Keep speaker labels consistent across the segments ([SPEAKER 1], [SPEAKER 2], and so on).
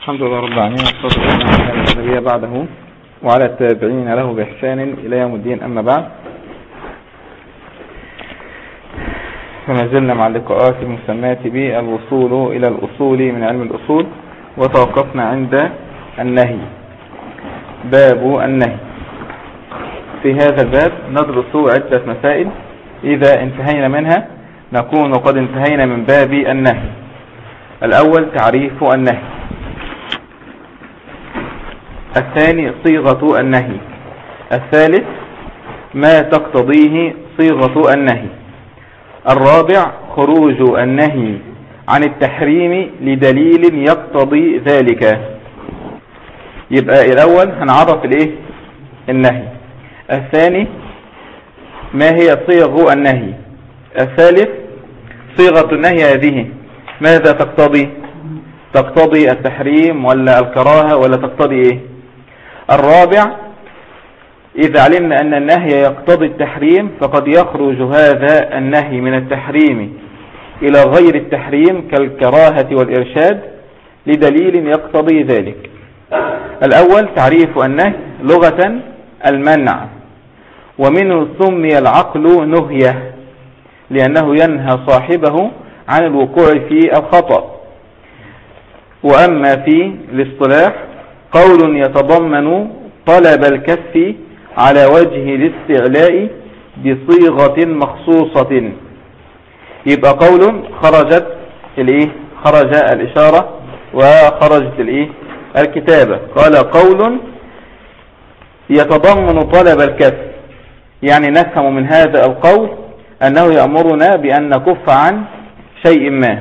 [SPEAKER 1] الحمد لله رب العالمين والصلاة والسلام على النبي بعده وعلى التابعين له بإحسان إلى يوم الدين أما بعد. فما زلنا مع اللقاءات المسماة بالوصول إلى الأصول من علم الأصول وتوقفنا عند النهي. باب النهي. في هذا الباب ندرس عدة مسائل إذا انتهينا منها نكون قد انتهينا من باب النهي. الأول تعريف النهي. الثاني صيغة النهي. الثالث ما تقتضيه صيغة النهي. الرابع خروج النهي عن التحريم لدليل يقتضي ذلك. يبقى الأول هنعرف الإيه؟ النهي. الثاني ما هي صيغ النهي؟ الثالث صيغة النهي هذه. ماذا تقتضي؟ تقتضي التحريم ولا الكراهة ولا تقتضي إيه؟ الرابع إذا علمنا أن النهي يقتضي التحريم فقد يخرج هذا النهي من التحريم إلى غير التحريم كالكراهة والإرشاد لدليل يقتضي ذلك. الأول تعريف النهي لغة المنع ومنه سمي العقل نهيه لأنه ينهى صاحبه عن الوقوع في الخطأ. وأما في الاصطلاح قول يتضمن طلب الكف على وجه الاستعلاء بصيغة مخصوصة. يبقى قول خرجت الإيه؟ خرج الإشارة وخرجت الإيه؟ الكتابة. قال قول يتضمن طلب الكف. يعني نفهم من هذا القول أنه يأمرنا بأن نكف عن شيء ما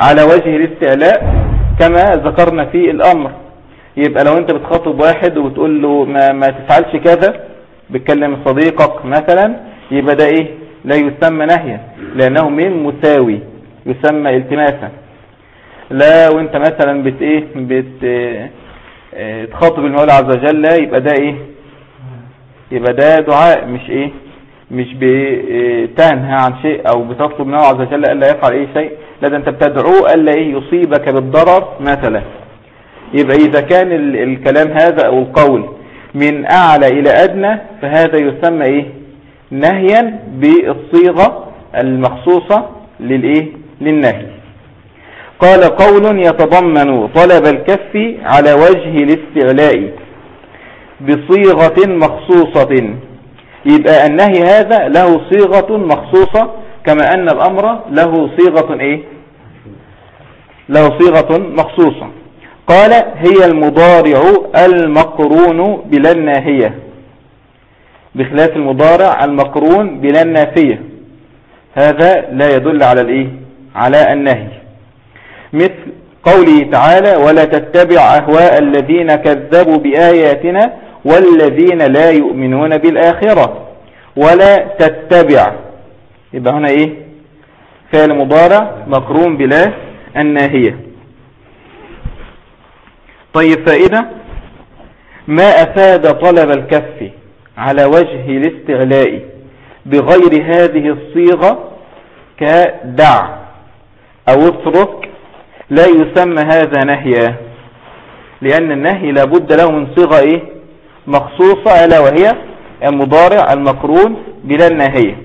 [SPEAKER 1] على وجه الاستعلاء كما ذكرنا في الأمر. يبقى لو انت بتخاطب واحد وتقول له ما, ما تفعلش كذا بتكلم صديقك مثلا يبقى ده إيه؟ لا يسمى نهيا لأنه من مساوي يسمى التماسا. لا وانت مثلا بت إيه؟ بت آه تخاطب المولى عز وجل يبقى ده إيه؟ يبقى ده دعاء مش إيه؟ مش بتنهى عن شيء أو بتطلب من الله عز وجل ألا يفعل أي شيء. لا ده انت بتدعوه ألا إيه؟ يصيبك بالضرر مثلا. يبقى إذا كان الكلام هذا أو القول من أعلى إلى أدنى فهذا يسمى إيه؟ نهيا بالصيغة المخصوصة للإيه؟ للنهي. قال قول يتضمن طلب الكف على وجه الاستعلاء بصيغة مخصوصة. يبقى النهي هذا له صيغة مخصوصة كما أن الأمر له صيغة إيه؟ له صيغة مخصوصة. قال هي المضارع المقرون بلا الناهية. بخلاف المضارع المقرون بلا النافية. هذا لا يدل على الإيه؟ على النهي. مثل قوله تعالى ولا تتبع أهواء الذين كذبوا بآياتنا والذين لا يؤمنون بالآخرة. ولا تتبع. يبقى هنا إيه؟ فعل مضارع مقرون بلا الناهية. طيب فائدة؟ ما أفاد طلب الكف على وجه الاستعلاء بغير هذه الصيغة كدع أو اترك؟ لا يسمى هذا نهيا لأن النهي لابد له من صيغة إيه؟ مخصوصة ألا وهي المضارع المقرون بلا النهية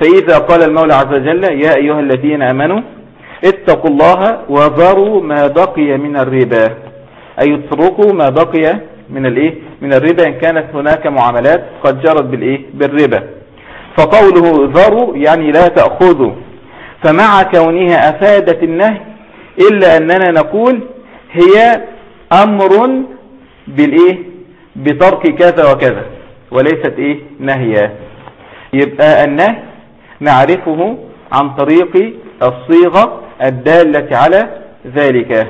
[SPEAKER 1] فإذا قال المولى عز وجل يا أيها الذين أمنوا اتقوا الله وذروا ما بقي من الربا. أي اتركوا ما بقي من الإيه؟ من الربا. إن كانت هناك معاملات قد جرت بالإيه؟ بالربا. فقوله ذروا يعني لا تأخذوا. فمع كونها أفادت النهي إلا أننا نقول هي أمر بالإيه؟ بترك كذا وكذا وليست إيه؟ نهيا. يبقى النهي نعرفه عن طريق الصيغة الدالة على ذلك.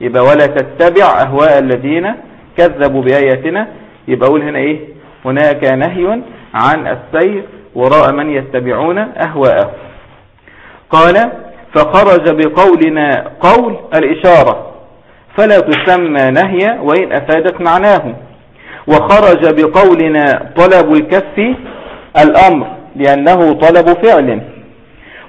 [SPEAKER 1] يبقى ولا تتبع أهواء الذين كذبوا بآياتنا. يبقى أقول هنا إيه؟ هناك نهي عن السير وراء من يتبعون أهواءه. قال فخرج بقولنا قول الإشارة. فلا تسمى نهي وإن أفادت معناه وخرج بقولنا طلب الكف الأمر لأنه طلب فعل.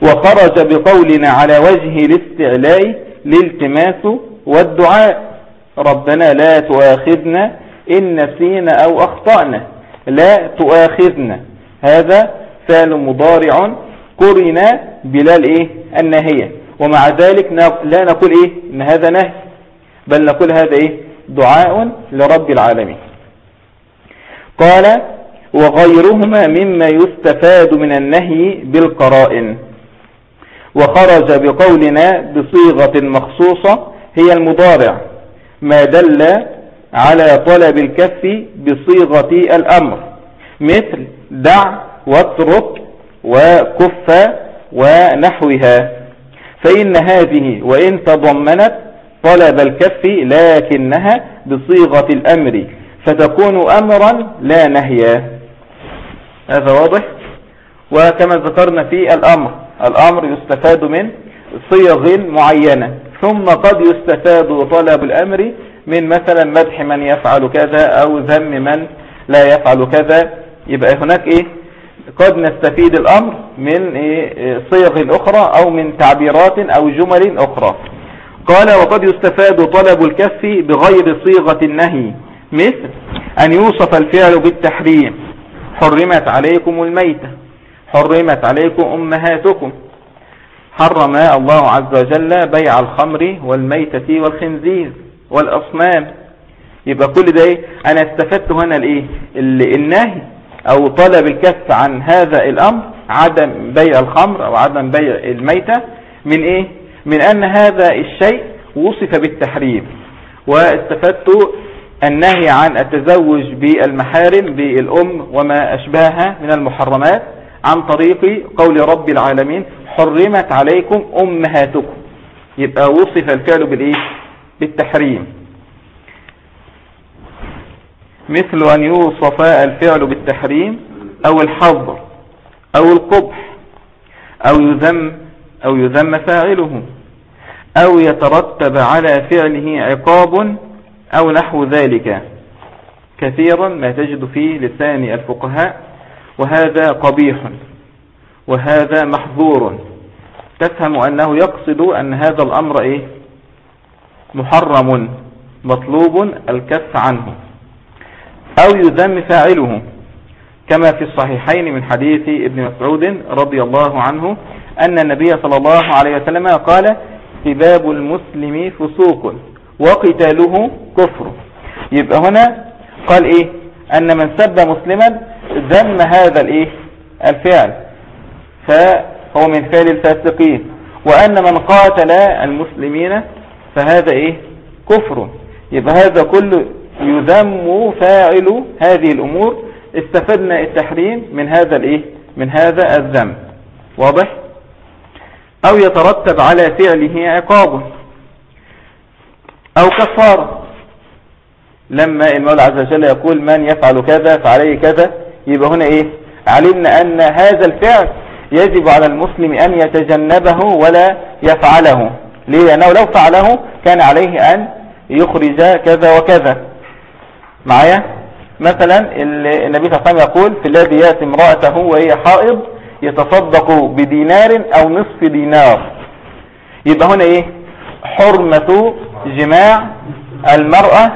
[SPEAKER 1] وخرج بقولنا على وجه الاستعلاء الالتماس والدعاء. ربنا لا تؤاخذنا إن نسينا أو أخطأنا. لا تؤاخذنا. هذا فعل مضارع قرنا بلا الإيه؟ النهية. ومع ذلك لا نقول إيه؟ إن هذا نهي. بل نقول هذا إيه؟ دعاء لرب العالمين. قال وغيرهما مما يستفاد من النهي بالقرائن. وخرج بقولنا بصيغة مخصوصة هي المضارع. ما دل على طلب الكف بصيغة الأمر. مثل دع واترك وكف ونحوها. فإن هذه وإن تضمنت طلب الكف لكنها بصيغة الأمر فتكون أمرا لا نهيا. هذا واضح؟ وكما ذكرنا في الأمر الأمر يستفاد من صيغ معينة. ثم قد يستفاد طلب الأمر من مثلا مدح من يفعل كذا أو ذم من لا يفعل كذا. يبقى هناك إيه؟ قد نستفيد الأمر من إيه؟ صيغ أخرى أو من تعبيرات أو جمل أخرى. قال وقد يستفاد طلب الكف بغير صيغة النهي مثل أن يوصف الفعل بالتحريم حرمت عليكم الميتة حرمت عليكم أمهاتكم. حرم الله عز وجل بيع الخمر والميتة والخنزير والأصنام. يبقى كل ده إيه؟ أنا استفدت هنا الإيه؟ النهي أو طلب الكف عن هذا الأمر عدم بيع الخمر أو عدم بيع الميتة. من إيه؟ من أن هذا الشيء وصف بالتحريم. واستفدت النهي عن التزوج بالمحارم بالأم وما أشبهها من المحرمات عن طريق قول رب العالمين حرمت عليكم أمهاتكم. يبقى وصف الفعل بالإيه؟ بالتحريم. مثل أن يوصف الفعل بالتحريم أو الحظر أو القبح أو يذم أو يذم فاعله أو يترتب على فعله عقاب أو نحو ذلك. كثيرا ما تجد في لسان الفقهاء وهذا قبيح وهذا محظور. تفهم أنه يقصد أن هذا الأمر إيه؟ محرم مطلوب الكف عنه أو يذم فاعله كما في الصحيحين من حديث ابن مسعود رضي الله عنه أن النبي صلى الله عليه وسلم قال سباب المسلم فسوق وقتاله كفر. يبقى هنا قال إيه؟ أن من سب مسلما ذم هذا الإيه؟ الفعل. فهو من فعل الفاسقين. وأن من قاتل المسلمين فهذا إيه؟ كفر. يبقى هذا كله يذم فاعل هذه الأمور. استفدنا التحريم من هذا الإيه؟ من هذا الذنب واضح؟ أو يترتب على فعله عقاب أو كفارة. لما المولى عز وجل يقول من يفعل كذا فعليه كذا يبقى هنا إيه؟ علمنا أن هذا الفعل يجب على المسلم أن يتجنبه ولا يفعله. ليه؟ لأنه لو فعله كان عليه أن يخرج كذا وكذا. معايا؟ مثلا النبي صلى الله عليه وسلم يقول في الذي يأتي امرأته وهي حائض يتصدق بدينار أو نصف دينار. يبقى هنا إيه؟ حرمة جماع المرأة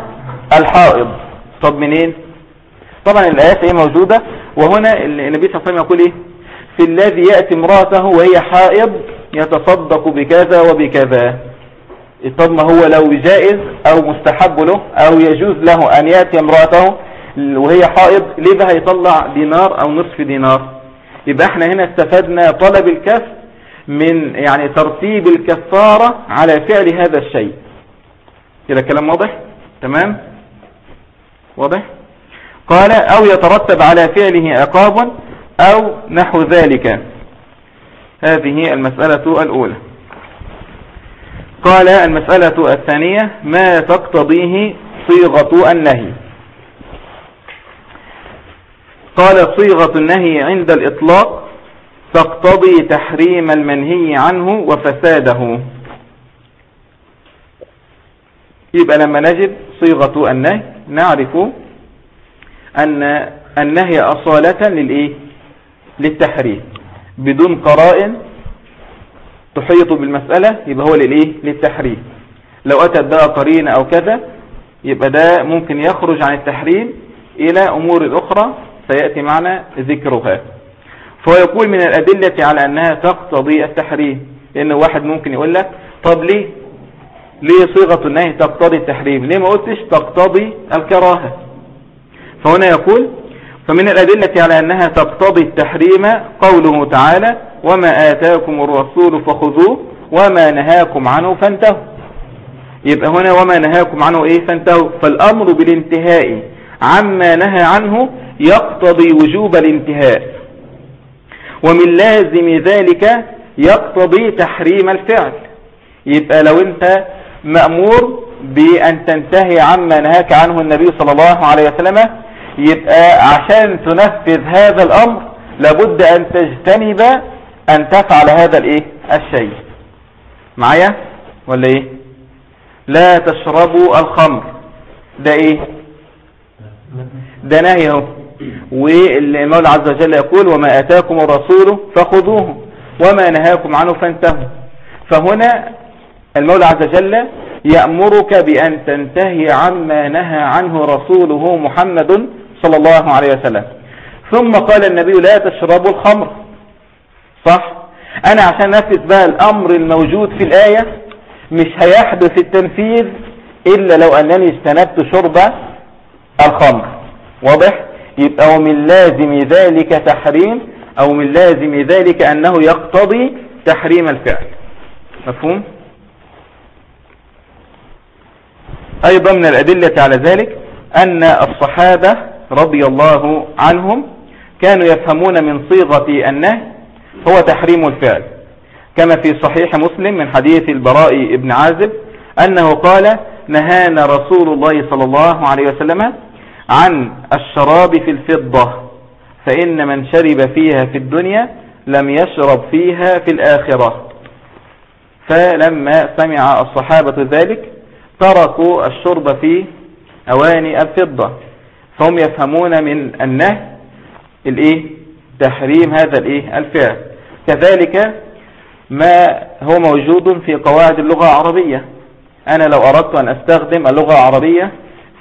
[SPEAKER 1] الحائض. طب منين؟ طبعا الآيات إيه موجودة؟ وهنا النبي صلى الله عليه وسلم يقول إيه؟ في الذي يأتي امرأته وهي حائض يتصدق بكذا وبكذا. طب ما هو لو جائز أو مستحب له أو يجوز له أن يأتي امرأته وهي حائض ليه بقى يطلع دينار أو نصف دينار؟ يبقى إحنا هنا استفدنا طلب الكف من يعني ترتيب الكفارة على فعل هذا الشيء. كده كلام واضح؟ تمام؟ واضح؟ قال أو يترتب على فعله عقاب أو نحو ذلك. هذه المسألة الأولى. قال المسألة الثانية ما تقتضيه صيغة النهي؟ قال صيغة النهي عند الإطلاق تقتضي تحريم المنهي عنه وفساده. يبقى لما نجد صيغة النهي نعرف أن النهي أصالة للإيه؟ للتحريم. بدون قرائن تحيط بالمسألة يبقى هو للإيه؟ للتحريم. لو أتت بقى قرينة أو كذا يبقى ده ممكن يخرج عن التحريم إلى أمور أخرى سيأتي معنا ذكرها. فهو يقول من الأدلة على أنها تقتضي التحريم. لأن واحد ممكن يقول لك طب ليه؟ ليه صيغة النهي تقتضي التحريم؟ ليه ما قلتش تقتضي الكراهة؟ فهنا يقول فمن الأدلة على أنها تقتضي التحريم قوله تعالى وما آتاكم الرسول فخذوه وما نهاكم عنه فانتهوا. يبقى هنا وما نهاكم عنه إيه؟ فانتهوا. فالأمر بالانتهاء عما نهى عنه يقتضي وجوب الانتهاء. ومن لازم ذلك يقتضي تحريم الفعل. يبقى لو أنت مأمور بأن تنتهي عما نهاك عنه النبي صلى الله عليه وسلم يبقى عشان تنفذ هذا الأمر لابد أن تجتنب أن تفعل هذا الإيه؟ الشيء. معايا؟ ولا إيه؟ لا تشربوا الخمر. ده إيه؟ ده نهي أهو. والمولى عز وجل يقول وما آتاكم الرسول فخذوه وما نهاكم عنه فانتهوا. فهنا المولى عز وجل يأمرك بأن تنتهي عما نهى عنه رسوله محمد صلى الله عليه وسلم. ثم قال النبي لا تشربوا الخمر. صح؟ أنا عشان نفذ بقى الأمر الموجود في الآية مش هيحدث التنفيذ إلا لو أنني استندت شرب الخمر. واضح؟ يبقى ومن لازم ذلك تحريم أو من لازم ذلك أنه يقتضي تحريم الفعل. مفهوم؟ أيضا من الأدلة على ذلك أن الصحابة رضي الله عنهم كانوا يفهمون من صيغة النهي هو تحريم الفعل. كما في صحيح مسلم من حديث البراء ابن عازب أنه قال نهانا رسول الله صلى الله عليه وسلم عن الشراب في الفضة فإن من شرب فيها في الدنيا لم يشرب فيها في الآخرة. فلما سمع الصحابة ذلك تركوا الشرب في أواني الفضة. فهم يفهمون من النهي الإيه؟ تحريم هذا الإيه؟ الفعل. كذلك ما هو موجود في قواعد اللغة العربية. أنا لو أردت أن أستخدم اللغة العربية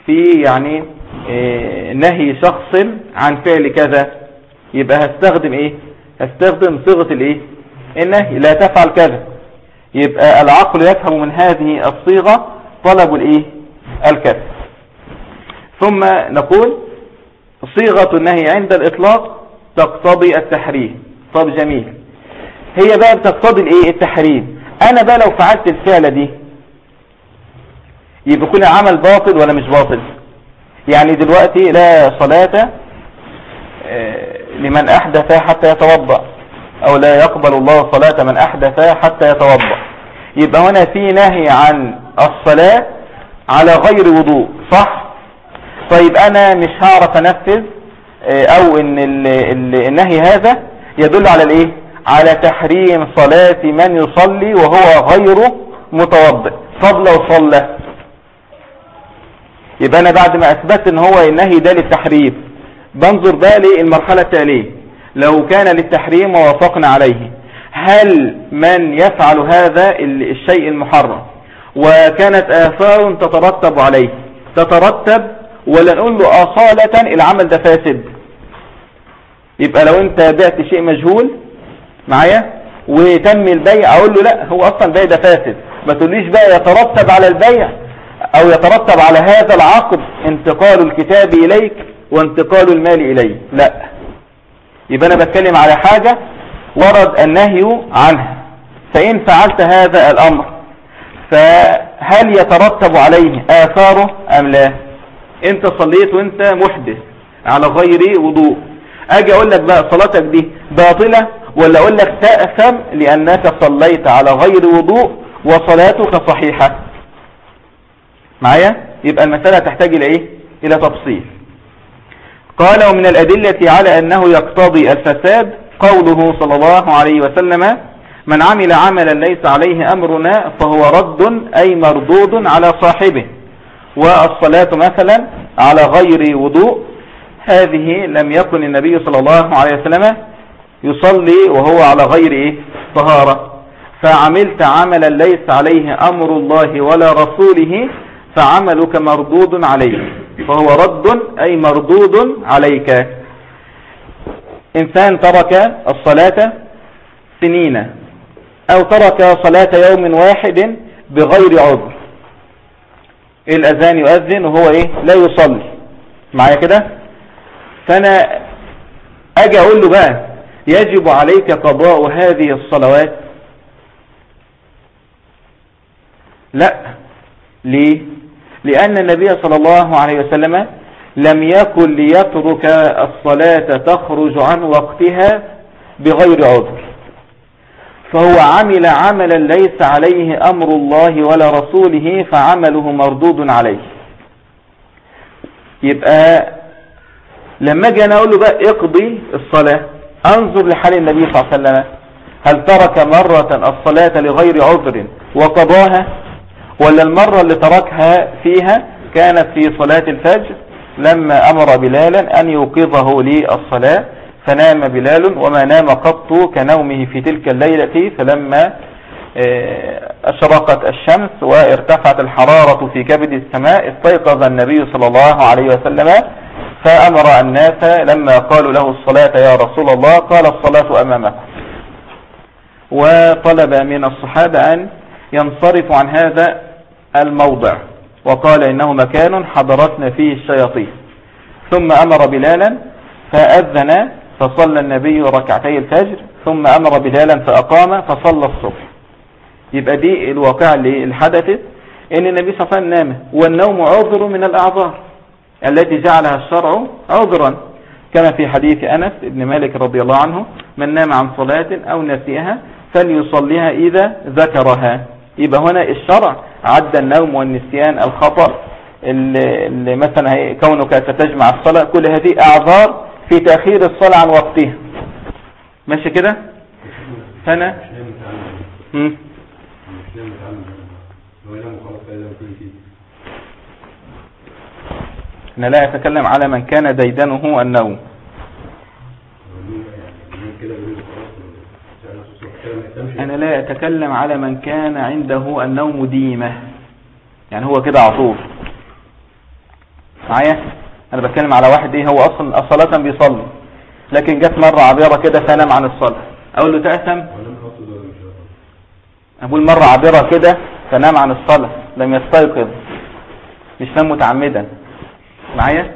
[SPEAKER 1] في يعني إيه نهي شخص عن فعل كذا يبقى هستخدم إيه؟ هستخدم صيغة الإيه؟ النهي. لا تفعل كذا. يبقى العقل يفهم من هذه الصيغة طلب الإيه؟ الكذا ثم نقول صيغة النهي عند الإطلاق تقتضي التحريم. طب جميل. هي بقى بتقتضي الإيه؟ التحريم. أنا بقى لو فعلت الفعلة دي يبقى كل عمل باطل ولا مش باطل؟ يعني دلوقتي لا صلاة لمن أحدث حتى يتوضأ أو لا يقبل الله صلاة من أحدث حتى يتوضأ. يبقى هنا في نهي عن الصلاة على غير وضوء صح؟ طيب أنا مش هعرف أنفذ أو إن النهي هذا يدل على الإيه؟ على تحريم صلاة من يصلي وهو غير متوضئ. طب لو صلى يبقى أنا بعد ما أثبت إن هو النهي ده للتحريم بنظر بقى للمرحلة التالية. لو كان للتحريم ووافقنا عليه هل من يفعل هذا الشيء المحرم؟ وكانت آثار تترتب عليه. تترتب ولا نقول له أصالة العمل ده فاسد. يبقى لو انت بعت شيء مجهول معايا وتم البيع أقول له لا هو أصلا البيع ده فاسد. ما تقوليش بقى يترتب على البيع أو يترتب على هذا العقد انتقال الكتاب إليك وانتقال المال الي لا. يبقى أنا بتكلم على حاجة ورد النهي عنها. فإن فعلت هذا الأمر فهل يترتب عليه آثاره أم لا؟ انت صليت وانت محدث على غير وضوء. أجي أقول لك بقى صلاتك دي باطلة ولا أقول لك تأثم لانك صليت على غير وضوء وصلاتك صحيحة؟ معايا؟ يبقى المسألة تحتاج إلى إيه؟ إلى تفصيل. قال ومن الأدلة على أنه يقتضي الفساد قوله صلى الله عليه وسلم من عمل عملا ليس عليه أمرنا فهو رد أي مردود على صاحبه. والصلاة مثلا على غير وضوء. هذه لم يكن النبي صلى الله عليه وسلم يصلي وهو على غير إيه؟ طهارة. فعملت عملا ليس عليه أمر الله ولا رسوله فعملك مردود عليك. فهو رد أي مردود عليك. إنسان ترك الصلاة سنين أو ترك صلاة يوم واحد بغير عذر. الأذان يؤذن وهو إيه؟ لا يصلي. معايا كده؟ فأنا أجي أقول له بقى يجب عليك قضاء هذه الصلوات. لا. ليه؟ لأن النبي صلى الله عليه وسلم لم يكن ليترك الصلاة تخرج عن وقتها بغير عذر. فهو عمل عملا ليس عليه أمر الله ولا رسوله فعمله مردود عليه. يبقى لما أجي أنا أقول له بقى اقضي الصلاة أنظر لحال النبي صلى الله عليه وسلم هل ترك مرة الصلاة لغير عذر وقضاها؟ ولا المرة اللي تركها فيها كانت في صلاة الفجر؟ لما أمر بلالا أن يوقظه للصلاة فنام بلال وما نام قط كنومه في تلك الليلة فلما آه، أشرقت الشمس وارتفعت الحرارة في كبد السماء استيقظ النبي صلى الله عليه وسلم فأمر الناس لما قالوا له الصلاة يا رسول الله قال الصلاة أمامكم. وطلب من الصحابة أن ينصرف عن هذا الموضع وقال إنه مكان حضرتنا فيه الشياطين. ثم أمر بلالا فأذن فصلى النبي ركعتي الفجر ثم أمر بلالا فأقام فصلى الصبح. يبقى دي الواقع اللي حدثت إن النبي صلى الله عليه وسلم نام والنوم عذر من الأعذار التي جعلها الشرع عذرا. كما في حديث أنس بن مالك رضي الله عنه من نام عن صلاة أو نسيها فليصليها إذا ذكرها. يبقى هنا الشرع عد النوم والنسيان الخطأ اللي, مثلا كونك تتجمع الصلاة كل هذه أعذار في تأخير الصلاة عن وقتها. ماشي كده؟ فأنا أنا لا أتكلم على من كان ديدنه النوم. أنا لا أتكلم على من كان عنده النوم ديمة. يعني هو كده عطوف معايا؟ أنا بتكلم على واحد إيه هو أصلا أصلاة بيصلي. لكن جت مرة عبيرة كده فنام عن الصلاة. أقول له تأثم. أقول مرة عبيرة كده فنام عن الصلاة. لم يستيقظ. مش نام متعمدا. معايا؟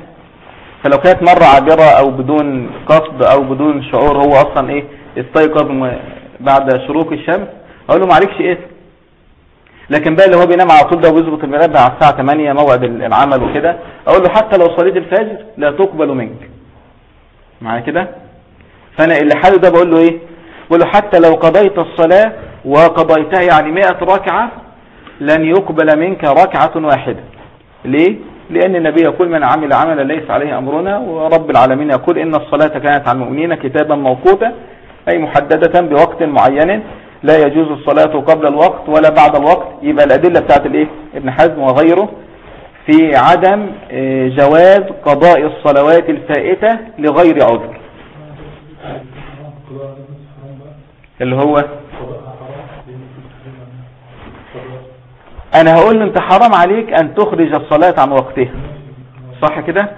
[SPEAKER 1] فلو كانت مرة عابرة أو بدون قصد أو بدون شعور هو أصلا إيه استيقظ بعد شروق الشمس أقول له معلكش إيه. لكن بقى اللي هو بينام على طول ده ويظبط المنبه على الساعة 8 موعد العمل وكده أقول له حتى لو صليت الفجر لا تقبل منك. معايا كده؟ فأنا اللي حاله ده بقول له إيه؟ بقول له حتى لو قضيت الصلاة وقضيتها يعني 100 ركعة لن يقبل منك ركعة واحدة. ليه؟ لأن النبي يقول من عمل عملا ليس عليه أمرنا ورب العالمين يقول إن الصلاة كانت على المؤمنين كتابا موقوتا أي محددة بوقت معين لا يجوز الصلاة قبل الوقت ولا بعد الوقت. يبقى الأدلة بتاعت الإيه؟ ابن حزم وغيره. في عدم آه، جواز قضاء الصلوات الفائتة لغير عذر. اللي هو؟ أنا هقول أنت حرام عليك أن تخرج الصلاة عن وقتها. صح كده؟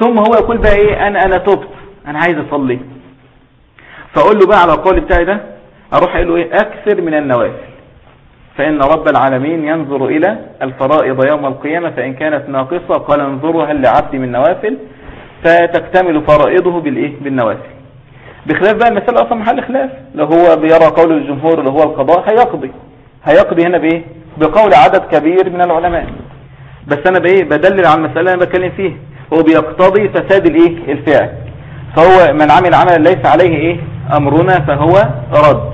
[SPEAKER 1] ثم هو يقول بقى إيه؟ أنا أنا تبت. أنا عايز أصلي. فأقول له بقى على القول بتاعي ده أروح أقول له إيه؟ أكثر من النوافل. فإن رب العالمين ينظر إلى الفرائض يوم القيامة فإن كانت ناقصة قال انظروا هل لعبدي من نوافل فتكتمل فرائضه بالإيه؟ بالنوافل. بخلاف بقى المسألة أصلا محل خلاف. لو هو بيرى قول الجمهور اللي هو القضاء هيقضي. هيقضي هنا بإيه؟ بقول عدد كبير من العلماء. بس أنا بإيه؟ بدلل على المسألة أنا بتكلم فيه هو بيقتضي فساد الإيه؟ الفعل. فهو من عمل عملا ليس عليه إيه؟ أمرنا فهو رد.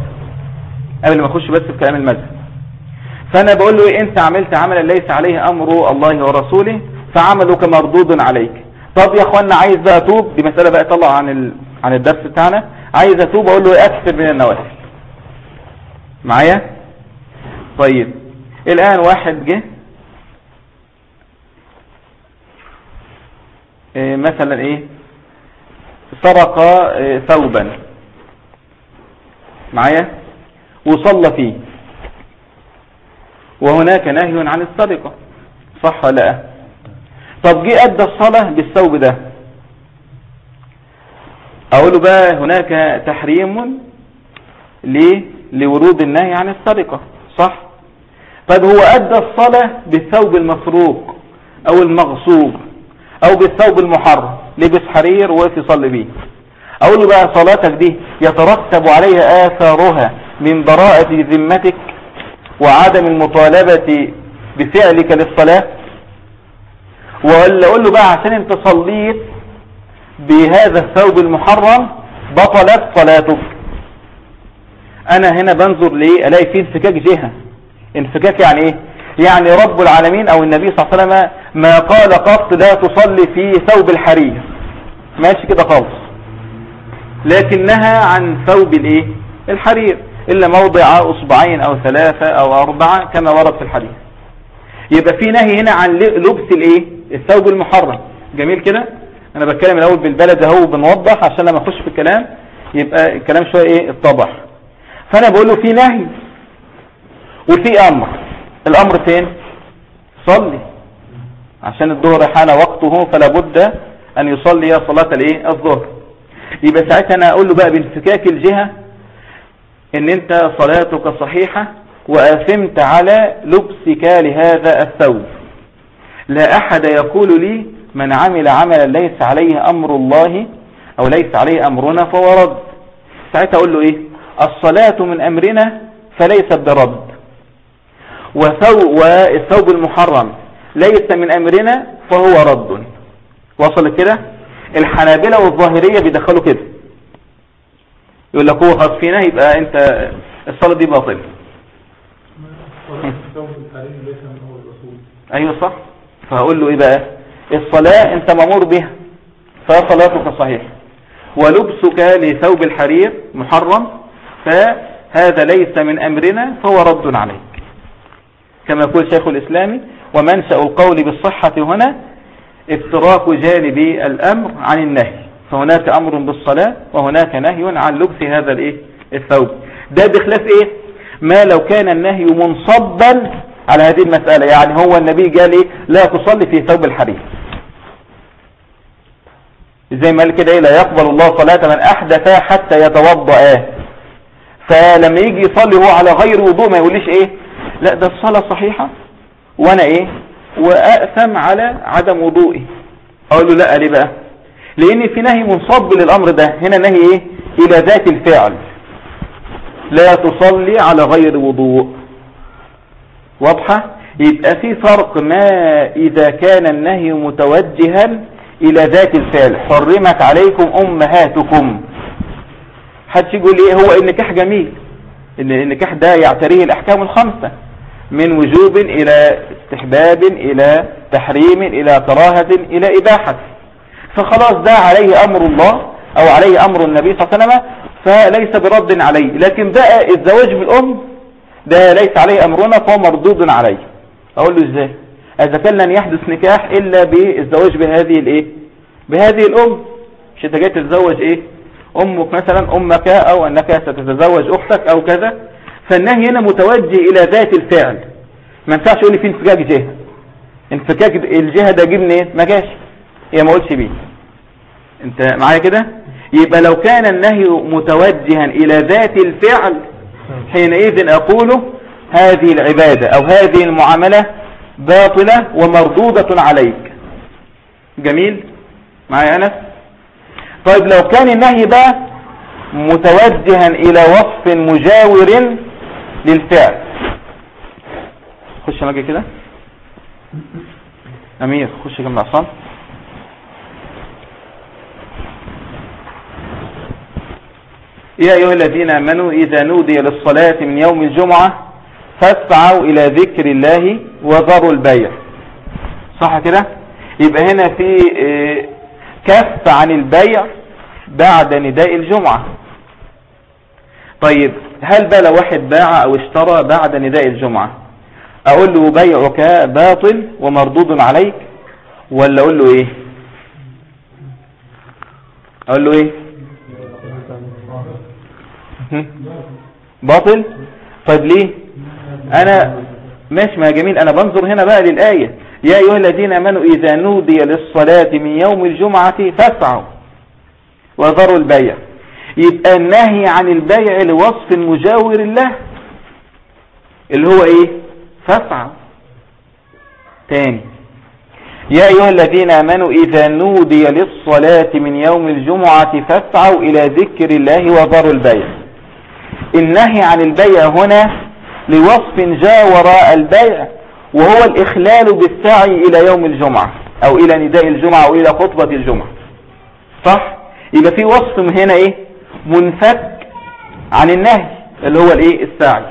[SPEAKER 1] قبل ما أخش بس في كلام المذهب. فانا بقول له إيه انت عملت عملا ليس عليه أمر الله ورسوله فعملك مردود عليك. طب يا أخوانا عايز بقى اتوب دي مسألة بقى طلع عن ال... عن الدرس بتاعنا. عايز أتوب أقول له أكثر من النوافل. معايا؟ طيب. الآن واحد جه. إيه مثلا إيه؟ سرق إيه ثوبا. معايا؟ وصلى فيه. وهناك نهي عن السرقة صح لا؟ طب جه أدى الصلاة بالثوب ده. أقول له بقى هناك تحريم ليه لورود النهي عن السرقة صح؟ طيب هو أدى الصلاة بالثوب المسروق أو المغصوب أو بالثوب المحرم لبس حرير وقف يصلي بيه. أقول له بقى صلاتك دي يترتب عليها آثارها من براءة ذمتك وعدم المطالبة بفعلك للصلاة؟ أقول له بقى عشان أنت صليت بهذا الثوب المحرم بطلت صلاتك. أنا هنا بنظر ليه؟ ألاقي فيه انفكاك جهة. انفكاك يعني إيه؟ يعني رب العالمين أو النبي صلى الله عليه وسلم ما قال قط لا تصلي في ثوب الحرير. ماشي كده خالص. لكنها عن ثوب الإيه؟ الحرير. إلا موضع أصبعين أو ثلاثة أو أربعة كما ورد في الحديث. يبقى في نهي هنا عن لبس الإيه؟ الثوب المحرم. جميل كده؟ أنا بتكلم الأول بالبلد أهو بنوضح عشان لما أخش في الكلام يبقى الكلام شوية إيه؟ اتضح. فأنا بقول له في نهي وفي أمر. الأمر فين؟ صلي. عشان الظهر حان وقته فلا بد أن يصلي صلاة الإيه؟ الظهر. يبقى ساعتها أنا أقول له بقى بانفكاك الجهة إن أنت صلاتك صحيحة وآثمت على لبسك لهذا الثوب. لا أحد يقول لي من عمل عملا ليس عليه أمر الله أو ليس عليه أمرنا فهو رد. ساعتها أقول له إيه؟ الصلاة من أمرنا فليست برد. والثوب المحرم ليس من أمرنا فهو رد. وصل كده؟ الحنابلة والظاهرية بيدخلوا كده. يقول لك هو خاص فينا يبقى أنت الصلاة دي باطلة. أيوه صح. فهقول له إيه بقى؟ الصلاة أنت مأمور بها فصلاتك صحيح ولبسك لثوب الحرير محرم فهذا ليس من أمرنا فهو رد عليك. كما يقول شيخ الإسلام ومنشأ القول بالصحة هنا افتراك جانب الأمر عن النهي. فهناك أمر بالصلاة وهناك نهي عن لبس هذا الإيه؟ الثوب. ده بخلاف إيه؟ ما لو كان النهي منصبا على هذه المسألة. يعني هو النبي قال إيه؟ لا تصلي في ثوب الحرير. زي ما قال كده إيه؟ لا يقبل الله صلاة من أحدث حتى يتوضأ. فلما يجي يصلي هو على غير وضوء ما يقوليش إيه؟ لا ده الصلاة صحيحة. وأنا إيه؟ واأثم على عدم وضوئي. أقول له لا ليه بقى؟ لأن في نهي منصب للأمر ده هنا نهي إيه؟ إلى ذات الفعل. لا تصلي على غير وضوء. واضحة؟ يبقى في فرق ما إذا كان النهي متوجها إلى ذات الفعل. حرمت عليكم أمهاتكم. حدش يقول إيه هو النكاح جميل؟ إن النكاح ده يعتريه الأحكام الخمسة. من وجوب إلى استحباب إلى تحريم إلى كراهة إلى إباحة. فخلاص ده عليه أمر الله أو عليه أمر النبي صلى الله عليه وسلم فليس برد عليه. لكن بقى الزواج بالام ده ليس عليه أمرنا فهو مردود عليه. أقول له إزاي؟ إذا كان لن يحدث نكاح إلا بالزواج بهذه الإيه؟ بهذه الأم. مش أنت جاي تتزوج إيه؟ أمك مثلا أمك أو أنك ستتزوج أختك أو كذا. فالنهي هنا متوجه إلى ذات الفعل. ما ينفعش يقول لي في انفكاك جهة. انفكاك الجهة ده جه منين؟ ما جاش. هي ما قلتش بيه. انت معايا كده؟ يبقى لو كان النهي متوجها إلى ذات الفعل حينئذ أقول هذه العبادة أو هذه المعاملة باطلة ومردودة عليك. جميل؟ معايا انس طيب لو كان النهي بقى متوجها إلى وصف مجاور للفعل. خش ماجي كده. أمير خش جنب عصام. يا أيها الذين آمنوا إذا نودي للصلاة من يوم الجمعة فاسعوا إلى ذكر الله وذروا البيع. صح كده؟ يبقى هنا في كف عن البيع بعد نداء الجمعة. طيب هل بقى لو واحد باع أو اشترى بعد نداء الجمعة؟ أقول له بيعك باطل ومردود عليك ولا أقول له إيه؟ أقول له إيه؟ باطل؟ طيب ليه؟ أنا ماشي ما جميل أنا بنظر هنا بقى للآية. يا أيها الذين أمنوا إذا نودي للصلاة من يوم الجمعة فاسعوا وذروا البيع. يبقى النهي عن البيع لوصف مجاور له اللي هو إيه؟ فاسعوا. تاني. يا أيها الذين آمنوا إذا نودي للصلاة من يوم الجمعة فاسعوا إلى ذكر الله وذروا البيع. النهي عن البيع هنا لوصف جاء وراء البيع وهو الإخلال بالسعي إلى يوم الجمعة أو إلى نداء الجمعة أو إلى خطبة الجمعة. صح؟ يبقى في وصف هنا إيه؟ منفك عن النهي اللي هو الإيه؟ السعي.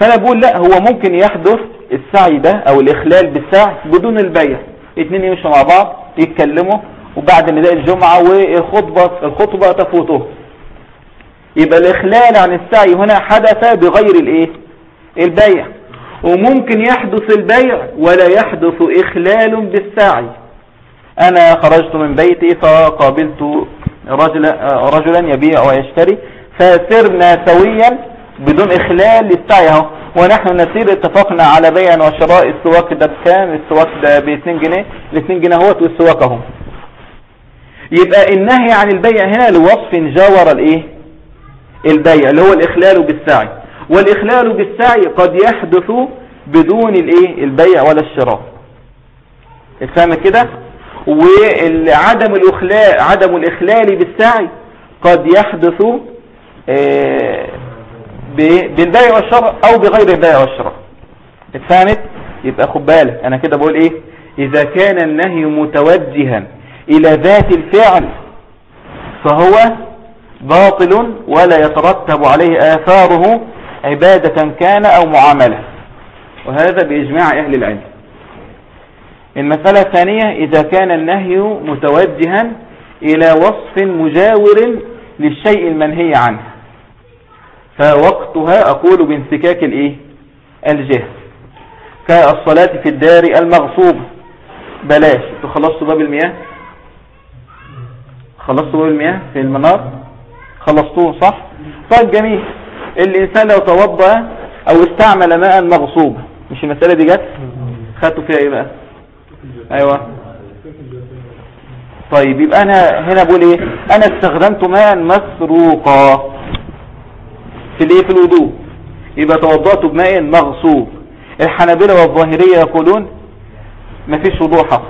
[SPEAKER 1] فأنا بقول لا هو ممكن يحدث السعي ده أو الإخلال بالسعي بدون البيع. اتنين يمشوا مع بعض يتكلموا وبعد نداء الجمعة والخطبة الخطبة تفوته. يبقى الإخلال عن السعي هنا حدث بغير الإيه؟ البيع. وممكن يحدث البيع ولا يحدث إخلال بالسعي. أنا خرجت من بيتي فقابلت رجلا, رجلا يبيع ويشتري فسرنا سويا بدون إخلال للسعي. أهو ونحن نسير اتفقنا على بيع وشراء السواك ده بكام؟ السواك ده ب 2 جنيه. ال 2 جنيه أهوت والسواك أهو. يبقى النهي عن البيع هنا لوصف جاور الإيه؟ البيع اللي هو الإخلال بالسعي. والإخلال بالسعي قد يحدث بدون الإيه؟ البيع ولا الشراء. افهم كده؟ وعدم الإخلال عدم الإخلال بالسعي قد يحدث آه، بالبيع والشراء أو بغير البيع والشراء. اتفهمت؟ يبقى خد بالك أنا كده بقول إيه؟ إذا كان النهي متوجها إلى ذات الفعل فهو باطل ولا يترتب عليه آثاره عبادة كان أو معاملة. وهذا بإجماع أهل العلم. المسألة الثانية إذا كان النهي متوجها إلى وصف مجاور للشيء المنهي عنه. فوقتها أقول بانسكاك الإيه؟ الجهة كالصلاة في الدار المغصوبة بلاش. تخلصوا باب المياه؟ خلصتوا باب المياه في المنار؟ خلصتوه صح؟ طيب جميل. الإنسان لو توضأ أو استعمل ماء مغصوب مش المسألة دي جت؟ خدتوا فيها إيه بقى؟ أيوه. طيب يبقى أنا هنا بقول إيه؟ أنا استخدمت ماء مسروقا. في الإيه؟ في الوضوء. يبقى توضأت بماء مغصوب. الحنابلة والظاهرية يقولون مفيش وضوء حصل.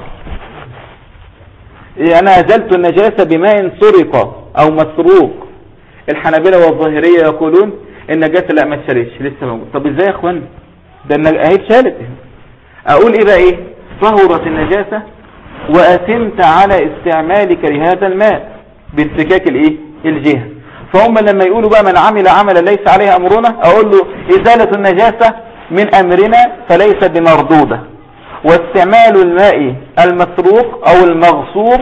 [SPEAKER 1] إيه أنا أزلت النجاسة بماء سرق أو مسروق. الحنابلة والظاهرية يقولون النجاسة لا ما تشالتش لسه موجود طب إزاي يا إخوان؟ ده أهي اتشالت. أقول إيه بقى إيه؟ طهرت النجاسة واثمت على استعمالك لهذا الماء بانسكاك الإيه؟ الجهة. فهم لما يقولوا بقى من عمل عملا ليس عليه أمرنا أقول له إزالة النجاسة من أمرنا فليس بمردودة. واستعمال الماء المسروق أو المغصوب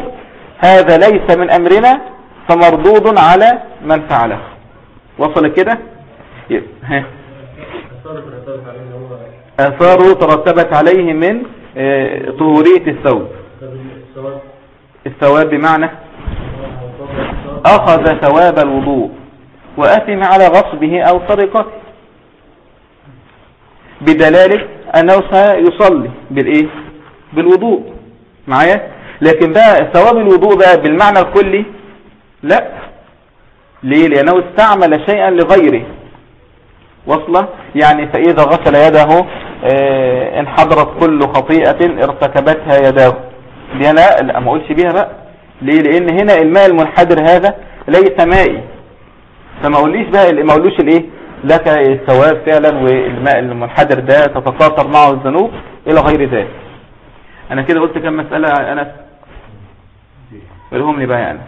[SPEAKER 1] هذا ليس من أمرنا فمردود على من فعله. وصل كده؟ ها. آثاره ترتبت عليه من آه، طهورية الثوب. الثواب بمعنى؟ أخذ ثواب الوضوء وأثم على غصبه أو سرقته. بدلالة أنه سيصلي بالإيه؟ بالوضوء. معايا؟ لكن بقى ثواب الوضوء بقى بالمعنى الكلي لا. ليه؟ لأنه استعمل شيئا لغيره. وصلة؟ يعني فإذا غسل يده آه انحضرت كل خطيئة ارتكبتها يداه. دي لا؟ لا ما أقولش بيها بقى. ليه؟ لأن هنا الماء المنحدر هذا ليس مائي. فما أقوليش بقى ما أقولوش الإيه؟ لك الثواب فعلا والماء المنحدر ده تتكاثر معه الذنوب إلى غير ذلك. أنا كده قلت كم مسألة يا أنس؟ قولهم لي بقى يا أنس.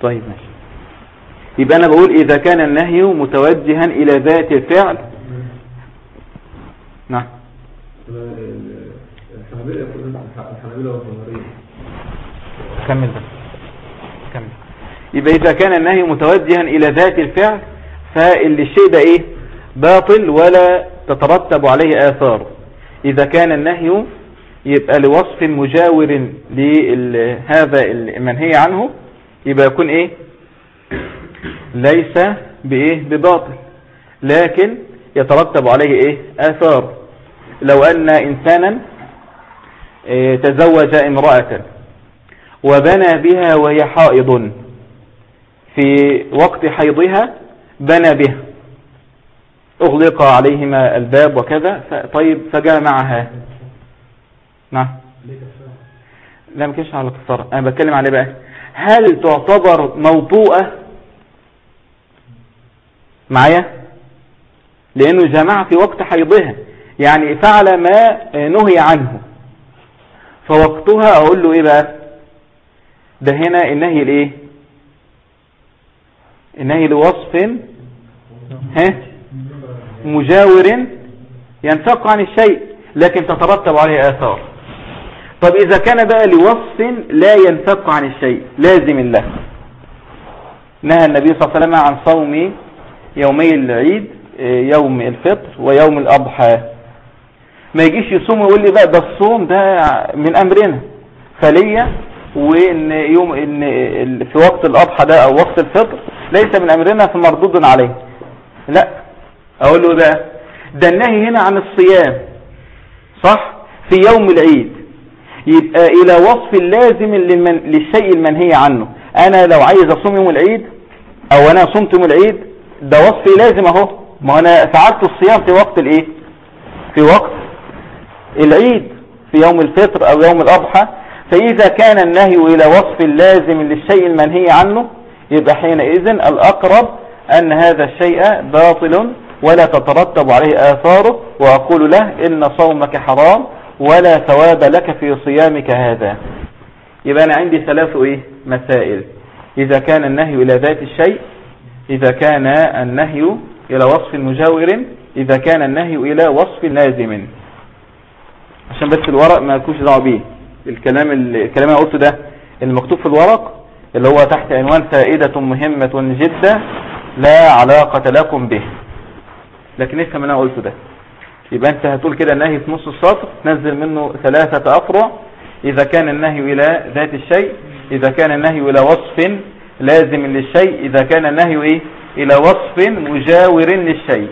[SPEAKER 1] طيب ماشي. يبقى أنا بقول إذا كان النهي متوجها إلى ذات الفعل. نعم. كمل بس كمل. يبقى إذا كان النهي متوجها إلى ذات الفعل فاللي الشيء ده إيه؟ باطل ولا تترتب عليه آثار. إذا كان النهي يبقى لوصف مجاور لهذا المنهي عنه يبقى يكون إيه؟ ليس بإيه؟ بباطل. لكن يترتب عليه إيه؟ آثار. لو أن إنسانا إيه، تزوج امرأة وبنى بها وهي حائض في وقت حيضها بنى بها. أغلق عليهما الباب وكذا طيب فجاء معها. نعم. لا ما كانش على الكفارة أنا بتكلم عليه بقى؟ هل تعتبر موطوءة؟ معايا؟ لأنه جمع في وقت حيضها. يعني فعل ما نهي عنه. فوقتها أقول له إيه بقى؟ ده هنا النهي الايه النهي لوصف ها؟ مجاور ينفق عن الشيء لكن تترتب عليه آثار. طب إذا كان بقى لوصف لا ينفق عن الشيء لازم له نهى النبي صلى الله عليه وسلم عن صوم يومي العيد يوم الفطر ويوم الأضحى. ما يجيش يصوم ويقول لي بقى ده الصوم ده من أمرنا. فليا وإن يوم إن في وقت الأضحى ده أو وقت الفطر ليس من أمرنا فمردود عليه. لا. أقول له بقى ده النهي هنا عن الصيام صح؟ في يوم العيد. يبقى إلى وصف لازم للمن... للشيء المنهي عنه. أنا لو عايز أصوم يوم العيد أو أنا صمت يوم العيد ده وصفي لازم أهو. ما أنا فعلت الصيام في وقت الإيه؟ في وقت العيد في يوم الفطر أو يوم الأضحى. فإذا كان النهي إلى وصف لازم للشيء المنهي عنه يبقى حينئذ الأقرب أن هذا الشيء باطل ولا تترتب عليه آثاره. وأقول له إن صومك حرام ولا ثواب لك في صيامك هذا. يبقى أنا عندي ثلاث إيه؟ مسائل. إذا كان النهي إلى ذات الشيء إذا كان النهي إلى وصف مجاور إذا كان النهي إلى وصف لازم. عشان بس الورق ما يكونش دعوه بيه. الكلام الكلام اللي قلته ده المكتوب في الورق اللي هو تحت عنوان فائدة مهمة جدا لا علاقة لكم به. لكن افهم أنا قلته ده. يبقى انت هتقول كده النهي في نص السطر تنزل منه ثلاثة أفرع إذا كان النهي إلى ذات الشيء إذا كان النهي إلى وصف لازم للشيء إذا كان النهي إيه؟ إلى وصف مجاور للشيء.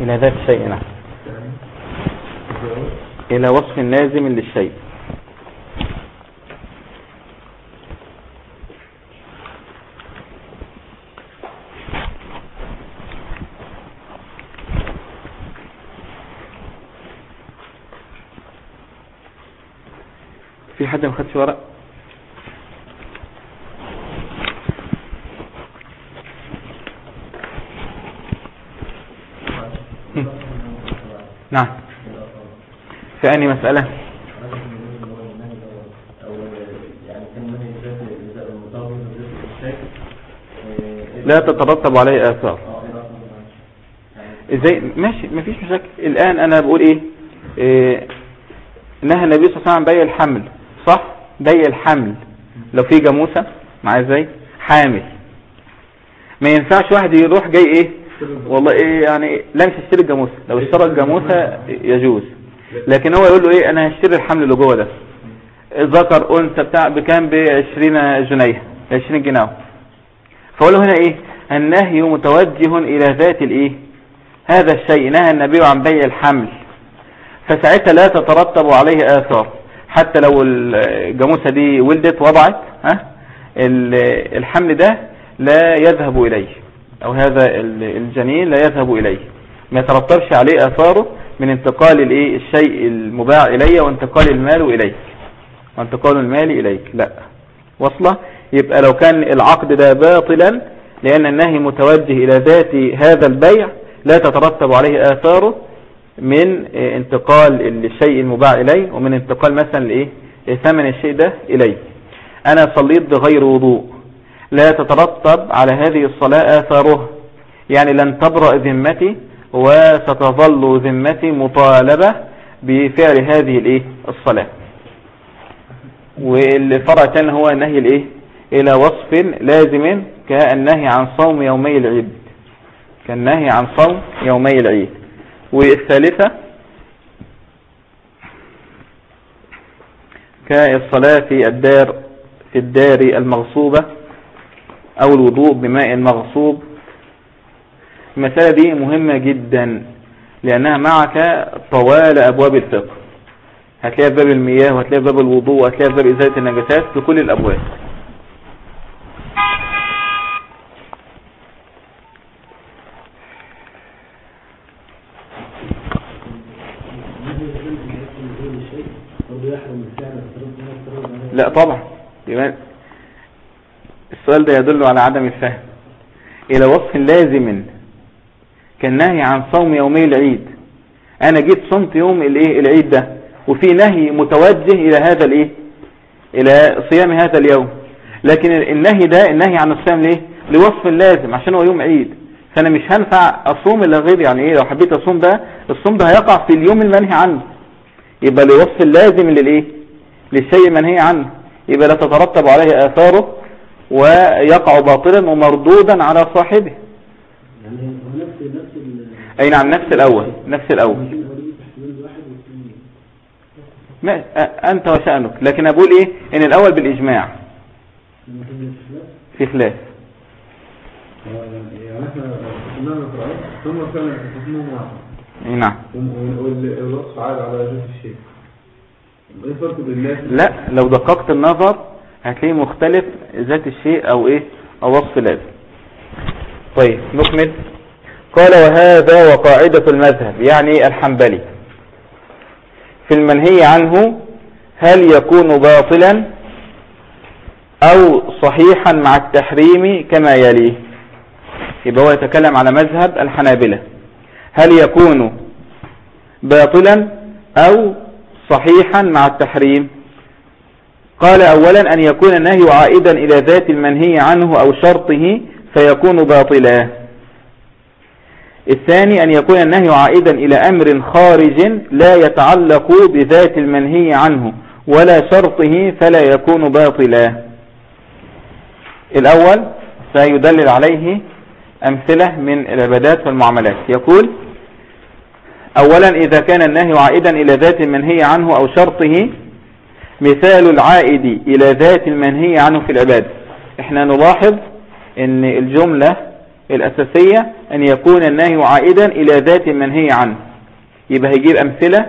[SPEAKER 1] إلى ذات الشيء نعم. إلى وصف لازم للشيء. في حد ما خدش ورق؟ نعم. في أي مسألة؟ لا تترتب عليه آثار. إزاي؟ ماشي مفيش مشاكل. الآن أنا بقول إيه, إيه نهى النبي صلى الله عليه وسلم بيع الحمل صح؟ بيع الحمل. لو في جاموسة معايا إزاي؟ حامل. ما ينفعش واحد يروح جاي إيه؟ والله إيه يعني لا مش الجاموسة. لو اشترى الجاموسة يجوز. لكن هو يقول له إيه أنا هشتري الحمل اللي جوه ده. ذكر أنثى بتاع بكام؟ ب 20 جنيه 20 جنيه. فقول هنا إيه؟ النهي متوجه إلى ذات الإيه؟ هذا الشيء. نهى النبي عن بيع الحمل. فساعتها لا تترتب عليه آثار. حتى لو الجاموسة دي ولدت وضعت ها؟ الحمل ده لا يذهب إليه. أو هذا الجنين لا يذهب إليه. ما يترتبش عليه أثاره من انتقال الإيه؟ الشيء المباع إلي وانتقال المال إليك. وانتقال المال إليك. لا. وصلة؟ يبقى لو كان العقد ده باطلا لأن النهي متوجه إلى ذات هذا البيع لا تترتب عليه آثاره من انتقال الشيء المباع إليه ومن انتقال مثلا لإيه؟ ثمن الشيء ده إليه أنا صليت بغير وضوء. لا تترتب على هذه الصلاة آثاره. يعني لن تبرأ ذمتي وستظل ذمتي مطالبة بفعل هذه الإيه؟ الصلاة. والفرع الثاني هو النهي الإيه؟ إلى وصف لازم كالنهي عن صوم يومي العيد. كالنهي عن صوم يومي العيد. والثالثة كالصلاة في الدار في الدار المغصوبة. أو الوضوء بماء مغصوب. المسألة دي مهمة جدا لأنها معك طوال أبواب الفقه. هتلاقي باب المياه وهتلاقي باب الوضوء وهتلاقي باب إزالة النجاسات في كل الأبواب. لا طبعا. السؤال ده يدل على عدم الفهم. إلى وصف لازم كالنهي عن صوم يومي العيد. أنا جيت صمت يوم الإيه؟ العيد ده. وفي نهي متوجه إلى هذا الإيه؟ إلى صيام هذا اليوم. لكن النهي ده النهي عن الصيام ليه؟ لوصف لازم عشان هو يوم عيد. فأنا مش هنفع أصوم إلا غير يعني إيه؟ لو حبيت أصوم ده الصوم ده هيقع في اليوم المنهي عنه. يبقى لوصف لازم للإيه؟ للشيء المنهي عنه. يبقى لا تترتب عليه آثاره ويقع باطلا ومردودا على صاحبه. يعني نفس نفس أي نعم نفس الأول نفس الأول. ما أنت وشأنك. لكن أقول إيه؟ إن الأول بالإجماع. في خلاف؟ يعني إحنا ثم كان حكمهم واحد. نعم. والوصف عاد على الشيء. لا لو دققت النظر هتلاقيه مختلف ذات الشيء أو إيه أو وصف لازم. طيب نكمل قال وهذا وقاعدة المذهب يعني الحنبلي. في المنهي عنه هل يكون باطلا أو صحيحا مع التحريم كما يليه؟ يبقى هو يتكلم على مذهب الحنابلة. هل يكون باطلا أو صحيحا مع التحريم؟ قال اولا أن يكون النهي عائدا إلى ذات المنهي عنه أو شرطه فيكون باطلا. الثاني أن يكون النهي عائدا إلى أمر خارج لا يتعلق بذات المنهي عنه ولا شرطه فلا يكون باطلا. الأول سيدلل عليه أمثلة من العبادات والمعاملات. يقول أولا إذا كان النهي عائدا إلى ذات المنهي عنه أو شرطه مثال العائد إلى ذات المنهي عنه في العبادة إحنا نلاحظ إن الجملة الأساسية أن يكون النهي عائدا إلى ذات منهي عنه. يبقى هيجيب أمثلة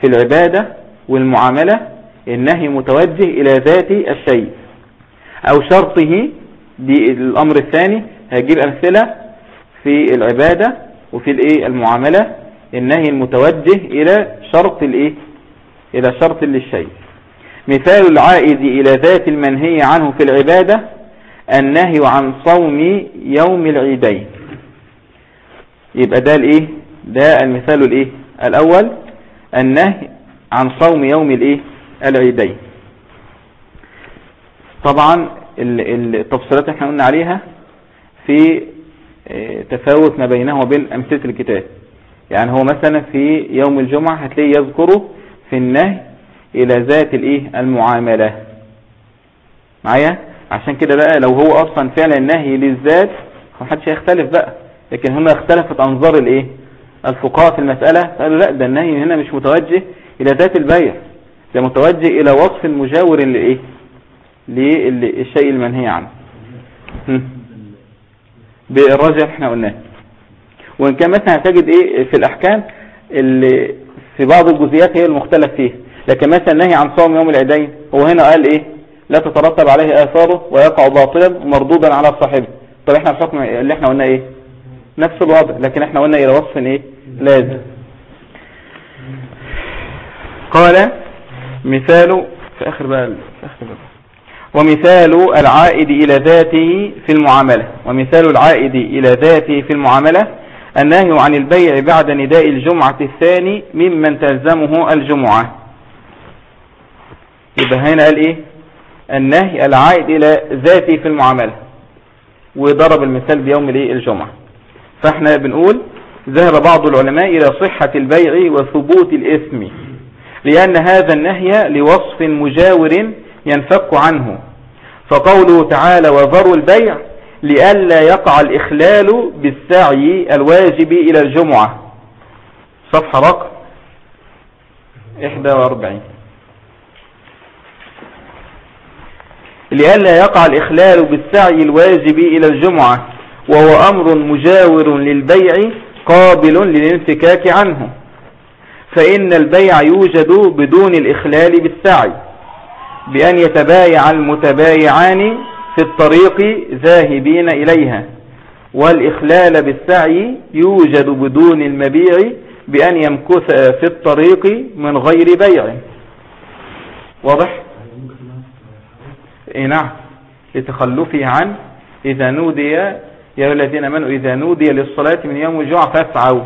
[SPEAKER 1] في العبادة والمعاملة. النهي متوجه إلى ذات الشيء. أو شرطه دي الأمر الثاني هيجيب أمثلة في العبادة وفي الإيه؟ المعاملة. النهي المتوجه إلى شرط الإيه؟ إلى شرط للشيء. مثال العائد إلى ذات المنهي عنه في العبادة النهي عن صوم يوم العيدين. يبقى ده الإيه؟ ده المثال الإيه؟ الأول النهي عن صوم يوم الإيه؟ العيدين. طبعا التفصيلات إحنا قلنا عليها في آه، تفاوت ما بينه وبين أمثلة الكتاب. يعني هو مثلا في يوم الجمعة هتلاقيه يذكره في النهي إلى ذات الإيه؟ المعاملة. معايا؟ عشان كده بقى لو هو أصلا فعلا النهي للذات محدش هيختلف بقى. لكن هنا اختلفت أنظار الإيه؟ الفقهاء في المسألة. قالوا لا ده النهي هنا مش متوجه إلى ذات البيع. ده متوجه إلى وصف مجاور لايه للشيء المنهي عنه. بالرجع إحنا قلناه. وإن كان مثلا هتجد إيه؟ في الأحكام اللي في بعض الجزئيات هي المختلف فيها. لكن مثلا النهي عن صوم يوم العيدين هو هنا قال إيه؟ لا تترتب عليه آثاره ويقع باطلا ومردودا على صاحبه. طب إحنا الحكم اللي إحنا قلنا إيه؟ نفس الوضع لكن إحنا قلنا إلى وصف إيه؟ لازم. قال مثال في آخر بقى في آخر بقى. ومثال العائد إلى ذاته في المعاملة. ومثال العائد إلى ذاته في المعاملة النهي عن البيع بعد نداء الجمعة الثاني ممن تلزمه الجمعة. يبقى هنا قال إيه؟ النهي العائد إلى ذاتي في المعاملة. وضرب المثال بيوم الجمعة. فإحنا بنقول ذهب بعض العلماء إلى صحة البيع وثبوت الإثم لأن هذا النهي لوصف مجاور ينفك عنه. فقوله تعالى وذروا البيع لئلا يقع الإخلال بالسعي الواجب إلى الجمعة. صفحة رقم 41 لئلا يقع الإخلال بالسعي الواجب إلى الجمعة وهو أمر مجاور للبيع قابل للانفكاك عنه. فإن البيع يوجد بدون الإخلال بالسعي بأن يتبايع المتبايعان في الطريق ذاهبين إليها. والإخلال بالسعي يوجد بدون المبيع بأن يمكث في الطريق من غير بيع. واضح؟ نعم لتخلفه عن إذا نودي يا الذين منوا إذا نودي للصلاة من يوم الجمعة فاسعوا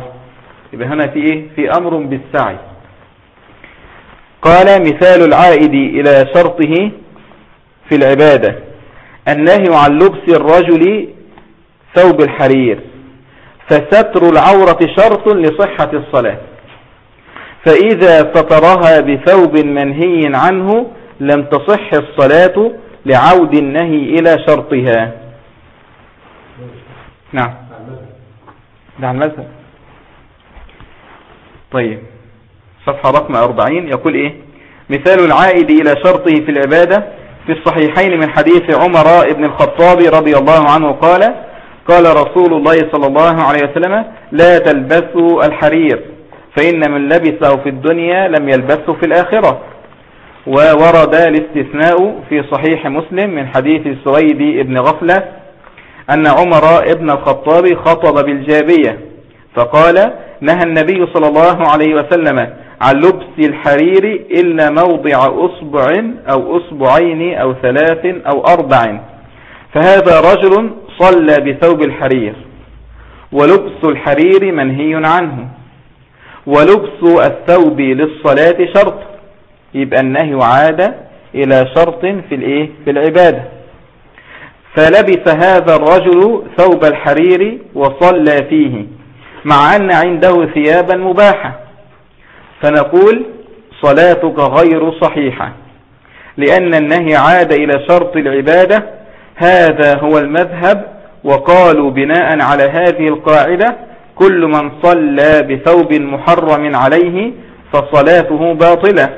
[SPEAKER 1] يبقى هنا في إيه؟ في أمر بالسعي. قال مثال العائد إلى شرطه في العبادة النهي عن لبس الرجل ثوب الحرير فستر العورة شرط لصحة الصلاة. فإذا سترها بثوب منهي عنه لم تصح الصلاة لعود النهي إلى شرطها. نعم. ده عن المذهب. طيب. صفحة رقم 40 يقول إيه؟ مثال العائد إلى شرطه في العبادة في الصحيحين من حديث عمر بن الخطاب رضي الله عنه قال قال رسول الله صلى الله عليه وسلم لا تلبسوا الحرير فإن من لبسه في الدنيا لم يلبسه في الآخرة. وورد الاستثناء في صحيح مسلم من حديث سويد بن غفلة أن عمر ابن الخطاب خطب بالجابية فقال نهى النبي صلى الله عليه وسلم عن لبس الحرير إلا موضع أصبع أو أصبعين أو ثلاث أو أربع فهذا رجل صلى بثوب الحرير ولبس الحرير منهي عنه ولبس الثوب للصلاة شرط يبقى النهي عاد إلى شرط في الإيه؟ في العبادة. فلبس هذا الرجل ثوب الحرير وصلى فيه مع أن عنده ثيابا مباحة. فنقول صلاتك غير صحيحة لأن النهي عاد إلى شرط العبادة. هذا هو المذهب وقالوا بناء على هذه القاعدة كل من صلى بثوب محرم عليه فصلاته باطلة.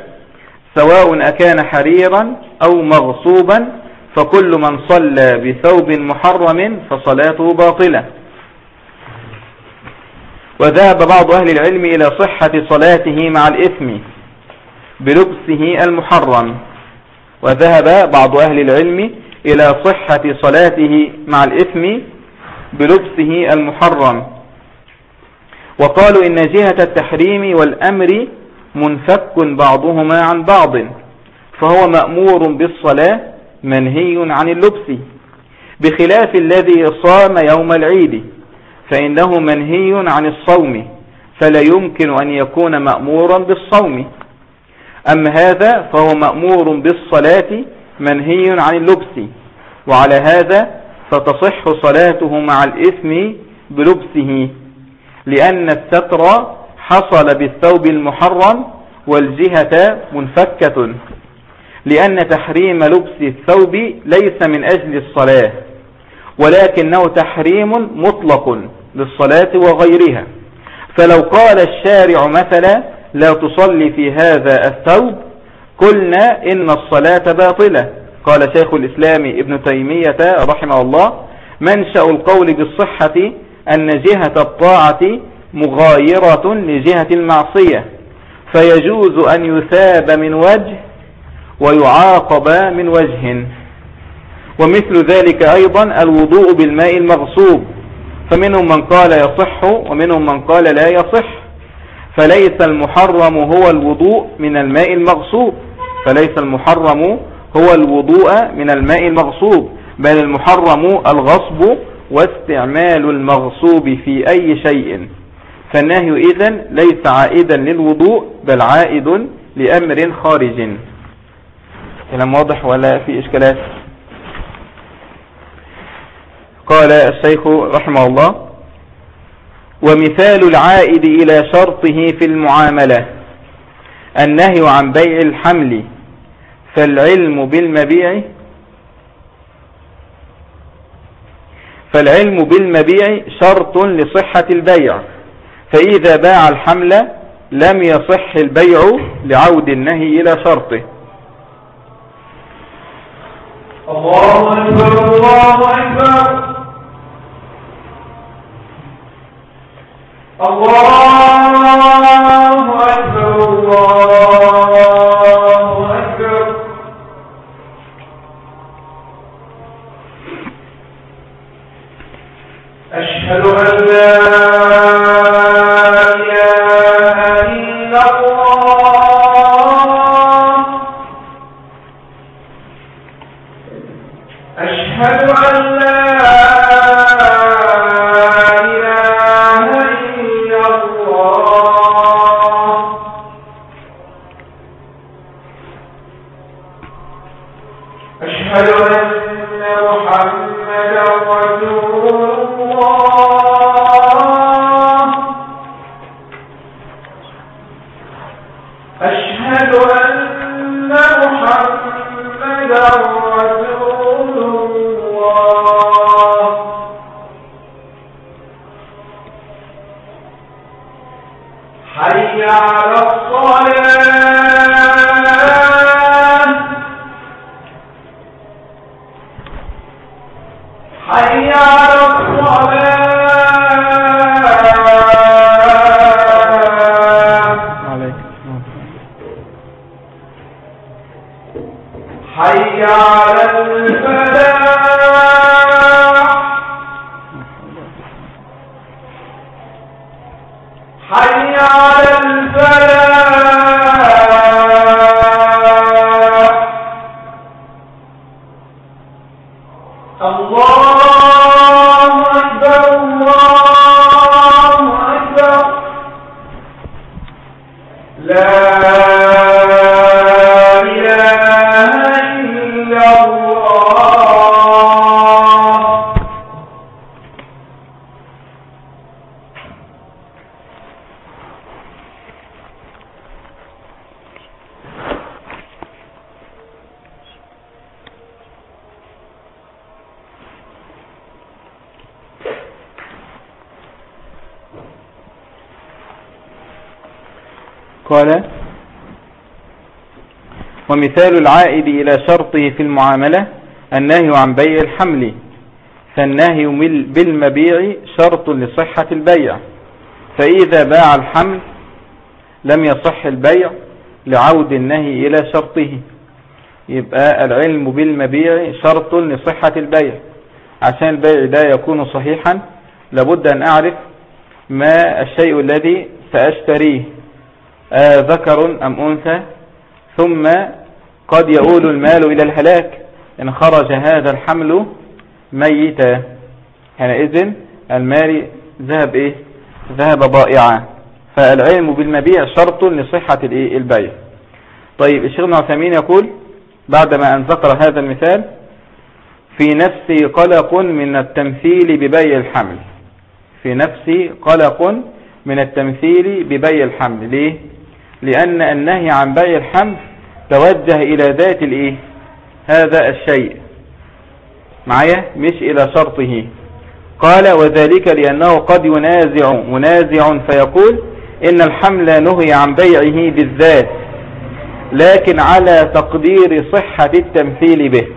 [SPEAKER 1] سواء أكان حريرا أو مغصوبا فكل من صلى بثوب محرم فصلاته باطلة. وذهب بعض أهل العلم إلى صحة صلاته مع الإثم بلبسه المحرم. وذهب بعض أهل العلم إلى صحة صلاته مع الإثم بلبسه المحرم. وقالوا إن جهة التحريم والأمر منفك بعضهما عن بعض فهو مأمور بالصلاة منهي عن اللبس بخلاف الذي صام يوم العيد فإنه منهي عن الصوم فلا يمكن أن يكون مأمورا بالصوم. أما هذا فهو مأمور بالصلاة منهي عن اللبس وعلى هذا فتصح صلاته مع الإثم بلبسه لأن الستر حصل بالثوب المحرم والجهة منفكة لأن تحريم لبس الثوب ليس من أجل الصلاة ولكنه تحريم مطلق للصلاة وغيرها. فلو قال الشارع مثلا لا تصلي في هذا الثوب قلنا إن الصلاة باطلة. قال شيخ الإسلام ابن تيمية رحمه الله منشأ القول بالصحة أن جهة الطاعة مغايرة لجهة المعصية. فيجوز أن يثاب من وجه ويعاقب من وجه. ومثل ذلك أيضا الوضوء بالماء المغصوب. فمنهم من قال يصح ومنهم من قال لا يصح. فليس المحرم هو الوضوء من الماء المغصوب. فليس المحرم هو الوضوء من الماء المغصوب. بل المحرم الغصب واستعمال المغصوب في أي شيء. فالنهي إذن ليس عائدا للوضوء بل عائد لأمر خارج. كلام واضح ولا في إشكالات؟ قال الشيخ رحمه الله ومثال العائد إلى شرطه في المعاملة النهي عن بيع الحمل فالعلم بالمبيع فالعلم بالمبيع شرط لصحة البيع. فإذا باع الحملة لم يصح البيع لعود النهي إلى شرطه.
[SPEAKER 2] الله أكبر الله أكبر. الله
[SPEAKER 1] قال ومثال العائد إلى شرطه في المعاملة النهي عن بيع الحمل فالنهي بالمبيع شرط لصحة البيع فإذا باع الحمل لم يصح البيع لعود النهي إلى شرطه يبقى العلم بالمبيع شرط لصحة البيع عشان البيع ده يكون صحيحا لابد أن أعرف ما الشيء الذي سأشتريه آه ذكر أم أنثى ثم قد يؤول المال إلى الهلاك. إن خرج هذا الحمل ميتا. حينئذ المال ذهب إيه؟ ذهب ضائعا. فالعلم بالمبيع شرط لصحة الإيه البيع. طيب الشيخ ابن عثيمين يقول بعدما أن ذكر هذا المثال في نفسي قلق من التمثيل ببيع الحمل. في نفسي قلق من التمثيل ببيع الحمل. ليه؟ لأن النهي عن بيع الحمل توجه إلى ذات الإيه؟ هذا الشيء. معايا؟ مش إلى شرطه. قال وذلك لأنه قد ينازع منازع فيقول إن الحمل نهي عن بيعه بالذات لكن على تقدير صحة التمثيل به.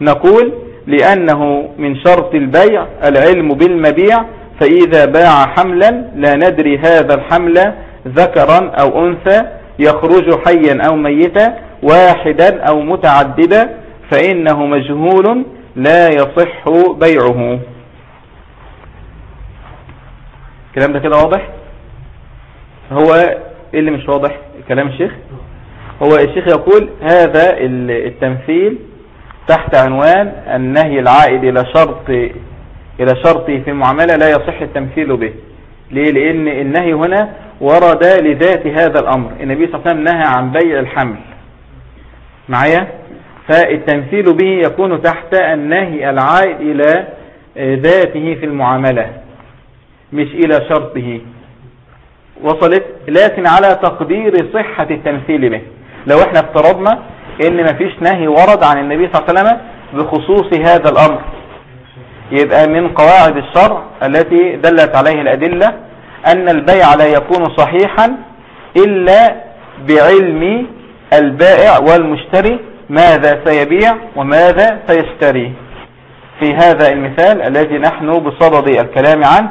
[SPEAKER 1] نقول لأنه من شرط البيع العلم بالمبيع فإذا باع حملا لا ندري هذا الحمل ذكرا أو أنثى يخرج حيا أو ميتا واحدا أو متعددا فإنه مجهول لا يصح بيعه. الكلام ده كده واضح؟ هو إيه اللي مش واضح؟ كلام الشيخ؟ هو الشيخ يقول هذا التمثيل تحت عنوان النهي العائد إلى شرط إلى شرطه في المعاملة لا يصح التمثيل به. ليه؟ لأن النهي هنا ورد لذات هذا الأمر. النبي صلى الله عليه وسلم نهى عن بيع الحمل. معايا؟ فالتمثيل به يكون تحت النهي العائد إلى ذاته في المعاملة مش إلى شرطه. وصلت؟ لكن على تقدير صحة التمثيل به. لو إحنا افترضنا إن مفيش نهي ورد عن النبي صلى الله عليه وسلم بخصوص هذا الأمر. يبقى من قواعد الشرع التي دلت عليه الأدلة أن البيع لا يكون صحيحا إلا بعلم البائع والمشتري ماذا سيبيع وماذا سيشتري. في هذا المثال الذي نحن بصدد الكلام عنه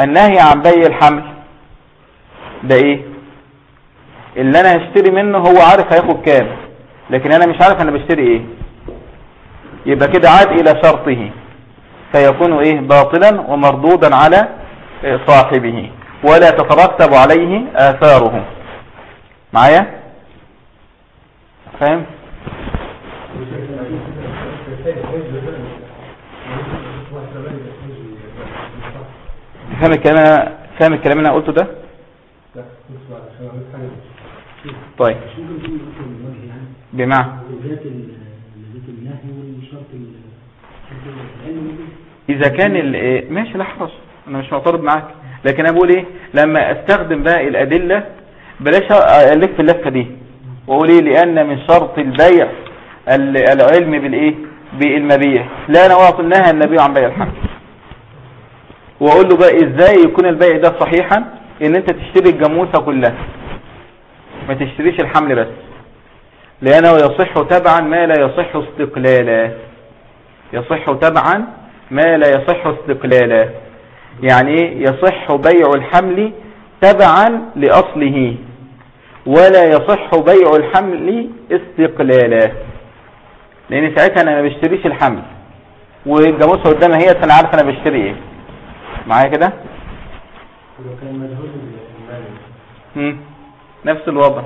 [SPEAKER 1] النهي عن بيع الحمل. ده إيه؟ اللي أنا هشتري منه هو عارف هياخد كام لكن أنا مش عارف أنا بشتري إيه. يبقى كده عاد إلى شرطه فيكون إيه؟ باطلا ومردودا على صاحبه. ولا تترتب عليه آثاره معايا؟ فاهم؟ فاهم الكلام أنا فاهم الكلام اللي أنا قلته ده؟ طيب. بمعنى؟ إذا كان إيه، ماشي لا حرج. أنا مش معترض معاك. لكن أنا بقول إيه؟ لما أستخدم بقى الأدلة بلاش ألف اللفة دي. وأقول إيه؟ لأن من شرط البيع ال- العلم بالإيه؟ بالمبيع. لا أنا واصل نهى النبي عن بيع الحمل وأقول له بقى إزاي يكون البيع ده صحيحا؟ إن أنت تشتري الجاموسة كلها. ما تشتريش الحمل بس. لأنه يصح تبعا ما لا يصح استقلالا. يصح تبعا ما لا يصح استقلالا. يعني يصح بيع الحمل تبعا لأصله ولا يصح بيع الحمل استقلالا لأن ساعتها أنا ما بشتريش الحمل والجاموسه قدامي هي أنا عارف أنا بشتري إيه. معايا كده. نفس الوضع.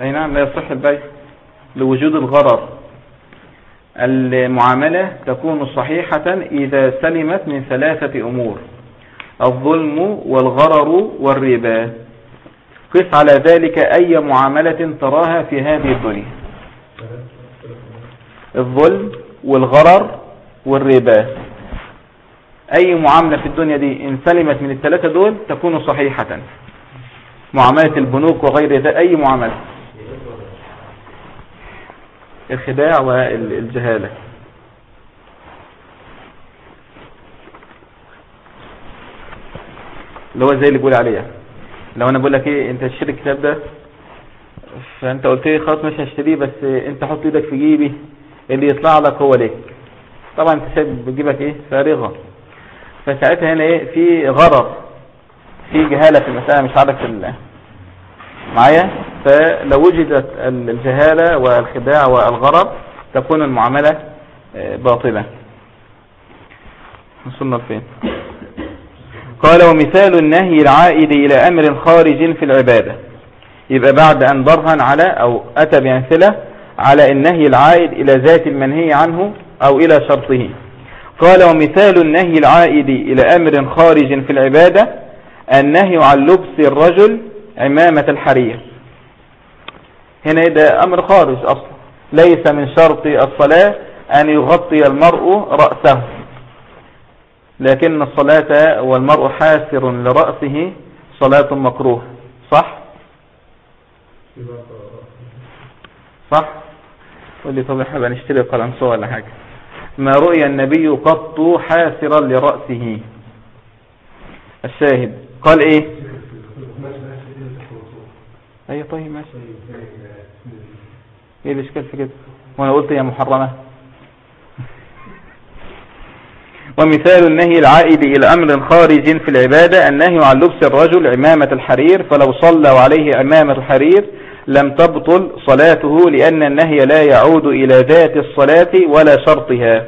[SPEAKER 1] أي نعم لا يصح البيع. لوجود الغرر. المعاملة تكون صحيحة إذا سلمت من ثلاثة أمور الظلم والغرر والربا. قس على ذلك أي معاملة تراها في هذه الدنيا. الظلم والغرر والربا. أي معاملة في الدنيا دي إن سلمت من الثلاثة دول تكون صحيحة. معاملة البنوك وغير ذلك أي معاملة. الخداع والجهالة اللي هو زي اللي بيقول عليها. لو أنا بقول لك إيه أنت تشتري الكتاب ده فأنت قلت لي خلاص مش هشتريه بس أنت حط إيدك في جيبي اللي يطلع لك هو ليك. طبعا أنت شايف جيبك إيه؟ فارغة. فساعتها هنا إيه؟ في غرر في جهالة في المسألة مش عارف ال- معايا؟ فلو وجدت الجهالة والخداع والغرر تكون المعاملة آه، باطلة. وصلنا لفين؟ قال ومثال النهي العائد إلى أمر خارج في العبادة. يبقى بعد أن برهن على أو أتى بأمثلة على النهي العائد إلى ذات المنهي عنه أو إلى شرطه. قال ومثال النهي العائد إلى أمر خارج في العبادة النهي عن لبس الرجل عمامة الحرير. هنا ده أمر خارج أصلا. ليس من شرط الصلاة أن يغطي المرء رأسه. لكن الصلاة والمرء حاسر لرأسه صلاة مكروه صح؟ صح؟ قول لي طب نشتري قلنسوة ولا حاجة؟ ما رؤي النبي قط حاسرا لرأسه. الشاهد. قال إيه؟ أي طيب ماشي. إيه الإشكال في كده؟ وأنا قلت يا محرمة. ومثال النهي العائد إلى أمر خارج في العبادة النهي عن لبس الرجل عمامة الحرير فلو صلى عليه عمامة الحرير لم تبطل صلاته لأن النهي لا يعود إلى ذات الصلاة ولا شرطها.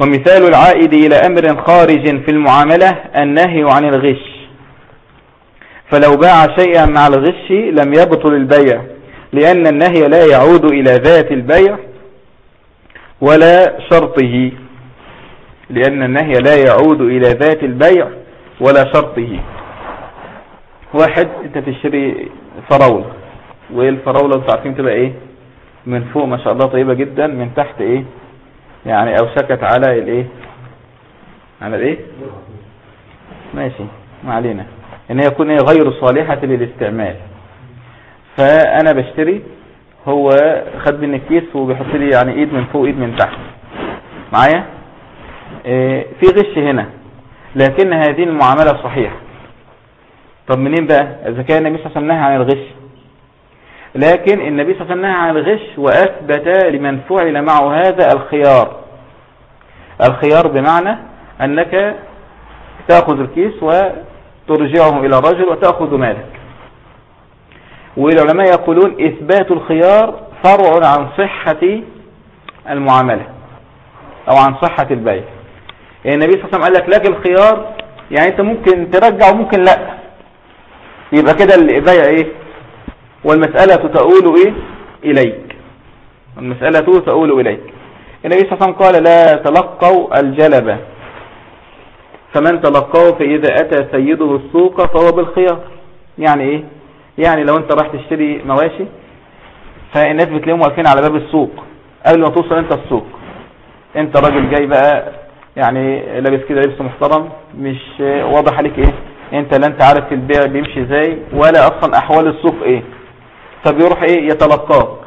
[SPEAKER 1] ومثال العائد إلى أمر خارج في المعاملة النهي عن الغش. فلو باع شيئا مع الغش لم يبطل البيع لأن النهي لا يعود إلى ذات البيع ولا شرطه لأن النهي لا يعود إلى ذات البيع ولا شرطه. واحد أنت تشتري فراولة والفراولة أنتوا عارفين تبقى إيه؟ من فوق ما شاء الله طيبة جدا من تحت إيه؟ يعني أوشكت على الإيه؟ على الإيه؟ ماشي ما علينا. إن هي يكون هي غير صالحة للاستعمال. فأنا بشتري هو خد مني الكيس وبيحط لي يعني إيد من فوق إيد من تحت. معايا؟ إيه، في غش هنا. لكن هذه المعاملة صحيحة. طب منين بقى؟ إذا كان النبي صلى الله عليه وسلم نهى عن الغش. لكن النبي صلى الله عليه وسلم نهى عن الغش وأثبت لمن فعل معه هذا الخيار. الخيار بمعنى أنك تأخذ الكيس وترجعه إلى الرجل وتأخذ مالك. والعلماء يقولون إثبات الخيار فرع عن صحة المعاملة أو عن صحة البيع. يعني النبي صلى الله عليه وسلم قال لك لك الخيار يعني أنت ممكن ترجع وممكن لأ. يبقى كده البيع إيه؟ والمسألة تؤول إيه؟ إليك. المسألة تؤول إليك. النبي صلى الله عليه وسلم قال لا تلقوا الجلبة. فمن تلقاه فإذا أتى سيده السوق فهو بالخيار. يعني إيه؟ يعني لو أنت راح تشتري مواشي فالناس بتلاقيهم واقفين على باب السوق. قبل ما توصل أنت السوق. أنت راجل جاي بقى يعني لابس كده لبس محترم مش واضح عليك إيه؟ أنت لا أنت عارف البيع بيمشي إزاي ولا أصلا أحوال السوق إيه؟ فبيروح إيه؟ يتلقاك.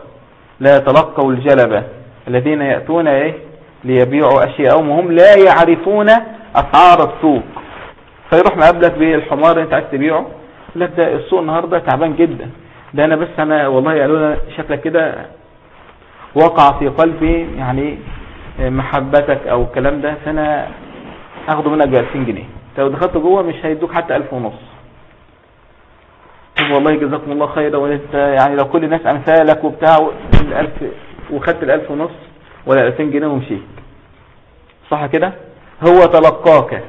[SPEAKER 1] لا يتلقوا الجلبة. الذين يأتون إيه؟ ليبيعوا أشياءهم. وهم لا يعرفون أسعار السوق. فيروح مقابلك بالحمار اللي انت عايز تبيعه. لك ده السوق النهارده تعبان جدا. ده أنا بس أنا والله قالوا لنا شكلك كده وقع في قلبي يعني محبتك أو الكلام ده فأنا اخده منك ب 2000 جنيه. لو دخلت جوه مش هيدوك حتى 1000 ونص. طب والله جزاكم الله خيرا. وانت يعني لو كل الناس أمثالك وبتاع ال1000 وخدت ال1000 ونص ولا 2000 جنيه ومشيت. صح كده؟ هو تلقاك.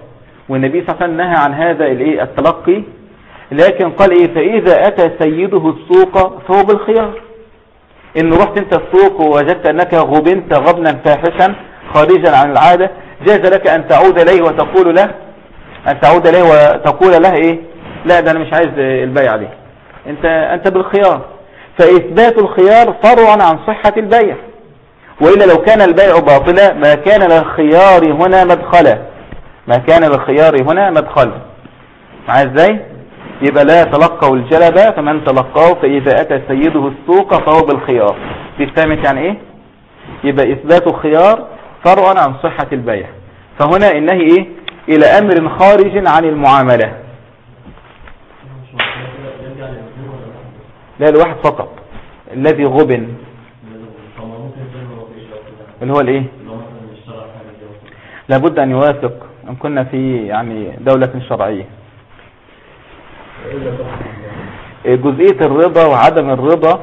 [SPEAKER 1] والنبي صلى الله عليه وسلم نهى عن هذا الإيه؟ التلقي. لكن قال إيه؟ فإذا أتى سيده السوق فهو بالخيار. إن رحت أنت السوق ووجدت أنك غبنت غبنا فاحشا خارجا عن العادة جاز لك أن تعود إليه وتقول له أن تعود إليه وتقول له إيه؟ لا ده أنا مش عايز البيع دي. أنت أنت بالخيار. فإثبات الخيار فرع عن صحة البيع. وإلا لو كان البيع باطلا ما كان للخيار هنا مدخلا. ما كان للخيار هنا مدخلا. معايا إزاي؟ يبقى لا تلقوا الجلبة فمن تلقاه فإذا أتى سيده السوق فهو بالخيار. دي فهمت يعني إيه؟ يبقى إثبات الخيار فرع عن صحة البيع. فهنا النهي إيه؟ إلى أمر خارج عن المعاملة. لا الواحد فقط. الذي غبن. اللي هو الإيه؟ لابد أن يوافق إن كنا في يعني دولة شرعية. جزئية الرضا وعدم الرضا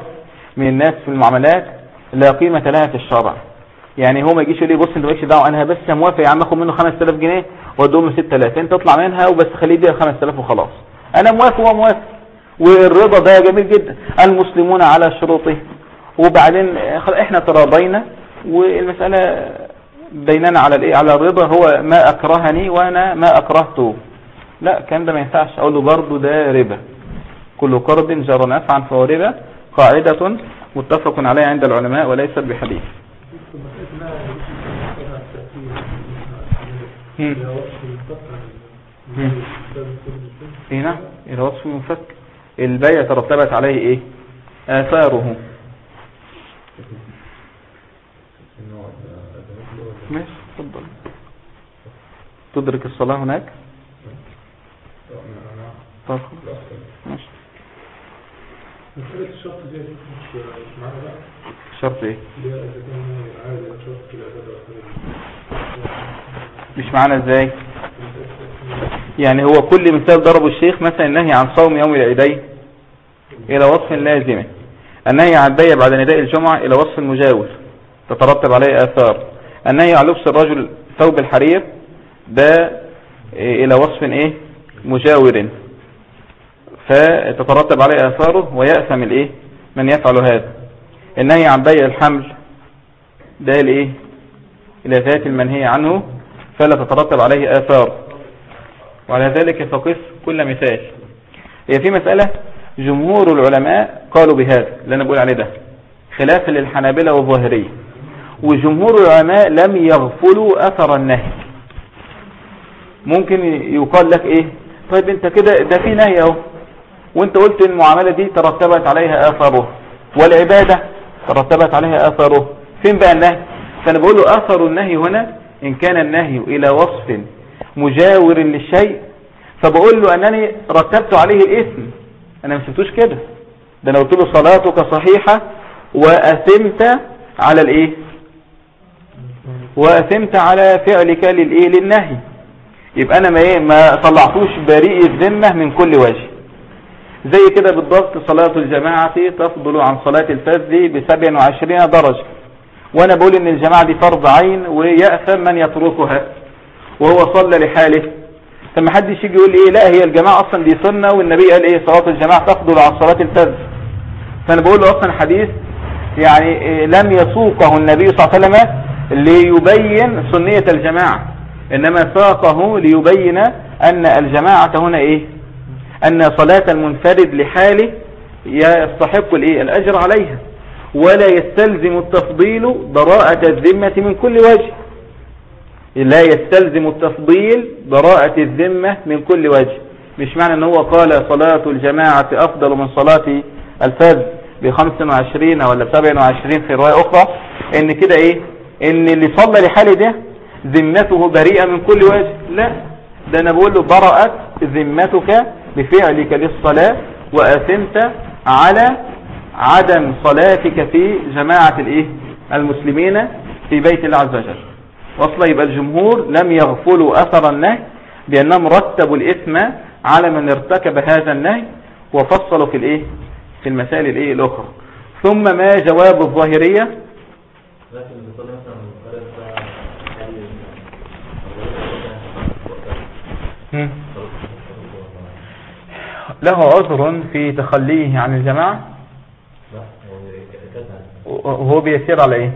[SPEAKER 1] من الناس في المعاملات لا قيمة لها في الشرع. يعني هو ما يجيش يقول لي بص أنت مالكش دعوة أنا بس موافق يا عم آخد منه 5000 جنيه وأدوهم له 6000 أنت اطلع منها وبس خليه يديها 5000 وخلاص. أنا موافق وهو موافق. والرضا ده جميل جدا. المسلمون على شروطه. وبعدين إحنا تراضينا. والمسألة بيننا على الإيه؟ على الرضا هو ما أكرهني وأنا ما أكرهته. لا الكلام ده ما ينفعش. أقول له برضه ده ربا. كل قرض جر نفعا فهو ربا. قاعدة متفق عليها عند العلماء وليست بحديث. هم. هم. إيه نعم إلى وصف المفك. البيع ترتبت عليه إيه؟ آثاره. ماشي اتفضل. تدرك الصلاة هناك؟ طب ماشي. شرط
[SPEAKER 3] إيه؟
[SPEAKER 1] مش معانا إزاي؟ يعني هو كل مثال ضربه الشيخ مثلا النهي عن صوم يوم العيدين إلى وصف لازم النهي عن البيع بعد نداء الجمعة إلى وصف مجاور تترتب عليه آثار. النهي عن لبس الرجل ثوب الحرير ده إيه إلى وصف إيه مجاور. فتترتب عليه آثاره ويأثم الإيه؟ من يفعل هذا. النهي عن بيع الحمل ده الايه إلى ذات المنهي عنه فلا تترتب عليه آثار. وعلى ذلك فقس كل مثال. هي في مسألة جمهور العلماء قالوا بهذا اللي أنا بقول عليه ده. خلافا للحنابلة والظاهرية. وجمهور العلماء لم يغفلوا أثر النهي. ممكن يقال لك إيه؟ طيب أنت كده ده في نهي أهو. وأنت قلت المعاملة دي ترتبت عليها أثره. والعبادة ترتبت عليها أثره. فين بقى النهي؟ فأنا بقول له أثر النهي هنا إن كان النهي إلى وصف مجاور للشيء. فبقول له أنني رتبت عليه الإثم. أنا ما سبتوش كده. ده أنا قلت له صلاتك صحيحة واثمت على الإيه؟ وأثمت على فعلك للايه للنهي يبقى أنا ما إيه ما طلعتوش بريء الذمة من كل وجه. زي كده بالضبط صلاة الجماعة تفضل عن صلاة الفذ ب 27 درجة. وأنا بقول إن الجماعة دي فرض عين ويأثم من يتركها. وهو صلى لحاله. فما حدش يجي يقول إيه؟ لا هي الجماعة أصلا دي سنة والنبي قال إيه؟ صلاة الجماعة تفضل عن صلاة الفذ. فأنا بقول له أصلا حديث يعني إيه لم يسوقه النبي صلى الله عليه وسلم ليبين سنية الجماعة. إنما ساقه ليبين أن الجماعة هنا إيه؟ أن صلاة المنفرد لحاله يستحق الإيه؟ الأجر عليها. ولا يستلزم التفضيل براءة الذمة من كل وجه. لا يستلزم التفضيل براءة الذمة من كل وجه. مش معنى إن هو قال صلاة الجماعة أفضل من صلاة الفرد ب 25 ولا ب 27 في رواية أخرى إن كده إيه؟ إن اللي صلى لحاله ده ذمته بريئة من كل وجه. لا ده أنا بقول له برأت ذمتك بفعلك للصلاة وأثمت على عدم صلاتك في جماعة الإيه؟ المسلمين في بيت الله عز وجل. واصلا يبقى الجمهور لم يغفلوا أثر النهي بأنهم رتبوا الإثم على من ارتكب هذا النهي وفصلوا في الإيه؟ في المسائل الإيه الأخرى. ثم ما جواب الظاهرية
[SPEAKER 4] لكن بيصلي مثلا مقارنة بقى حال
[SPEAKER 1] هم. له عذر في تخليه عن الجماعة. وهو بيسير على إيه؟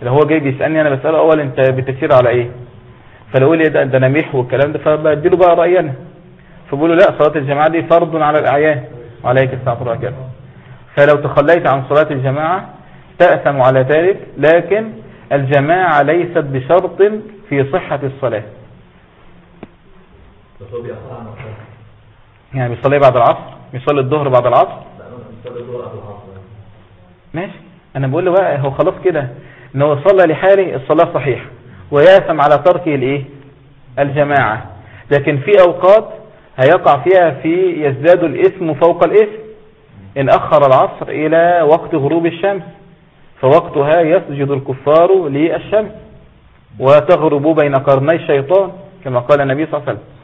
[SPEAKER 1] اللي هو جاي بيسألني أنا بسأله اول أنت بتسير على إيه؟ فلو لي ده, ده نميح والكلام ده فبديله بقى رأيي أنا. فبقول له لا صلاة الجماعة دي فرض على الأعيان. وعليك الساعة وكذا فلو تخليت عن صلاة الجماعة تأثم على ذلك لكن الجماعة ليست بشرط في صحة الصلاة.
[SPEAKER 4] بس هو بيأخر عن نفسه
[SPEAKER 1] يعني بيصلي بعد العصر؟ بيصلي الظهر بعد العصر؟
[SPEAKER 4] لا بيصلي الظهر قبل العصر.
[SPEAKER 1] ماشي. أنا بقول له بقى هو خلاص كده. إن هو صلى لحاله الصلاة صحيحة. وياثم على تركه الإيه؟ الجماعة. لكن في أوقات هيقع فيها في يزداد الإثم فوق الإثم. إن أخر العصر إلى وقت غروب الشمس. فوقتها يسجد الكفار للشمس. وتغرب بين قرني الشيطان كما قال النبي صلى الله عليه وسلم.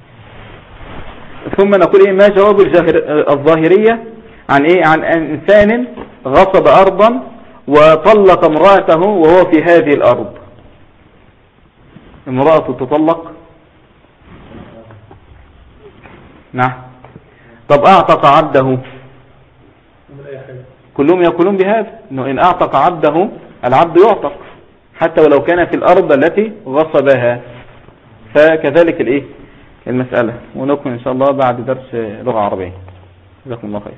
[SPEAKER 1] ثم نقول إيه؟ ما جواب الظاهرية؟ عن إيه؟ عن إنسان غصب أرضا وطلق امرأته وهو في هذه الأرض. امرأة تطلق؟ نعم. طب أعتق عبده. كلهم يقولون بهذا؟ إنه إن أعتق عبده العبد يعتق حتى ولو كان في الأرض التي غصبها. فكذلك الإيه؟ المسألة ونكمل إن شاء الله بعد درس لغة عربية. جزاكم الله خير.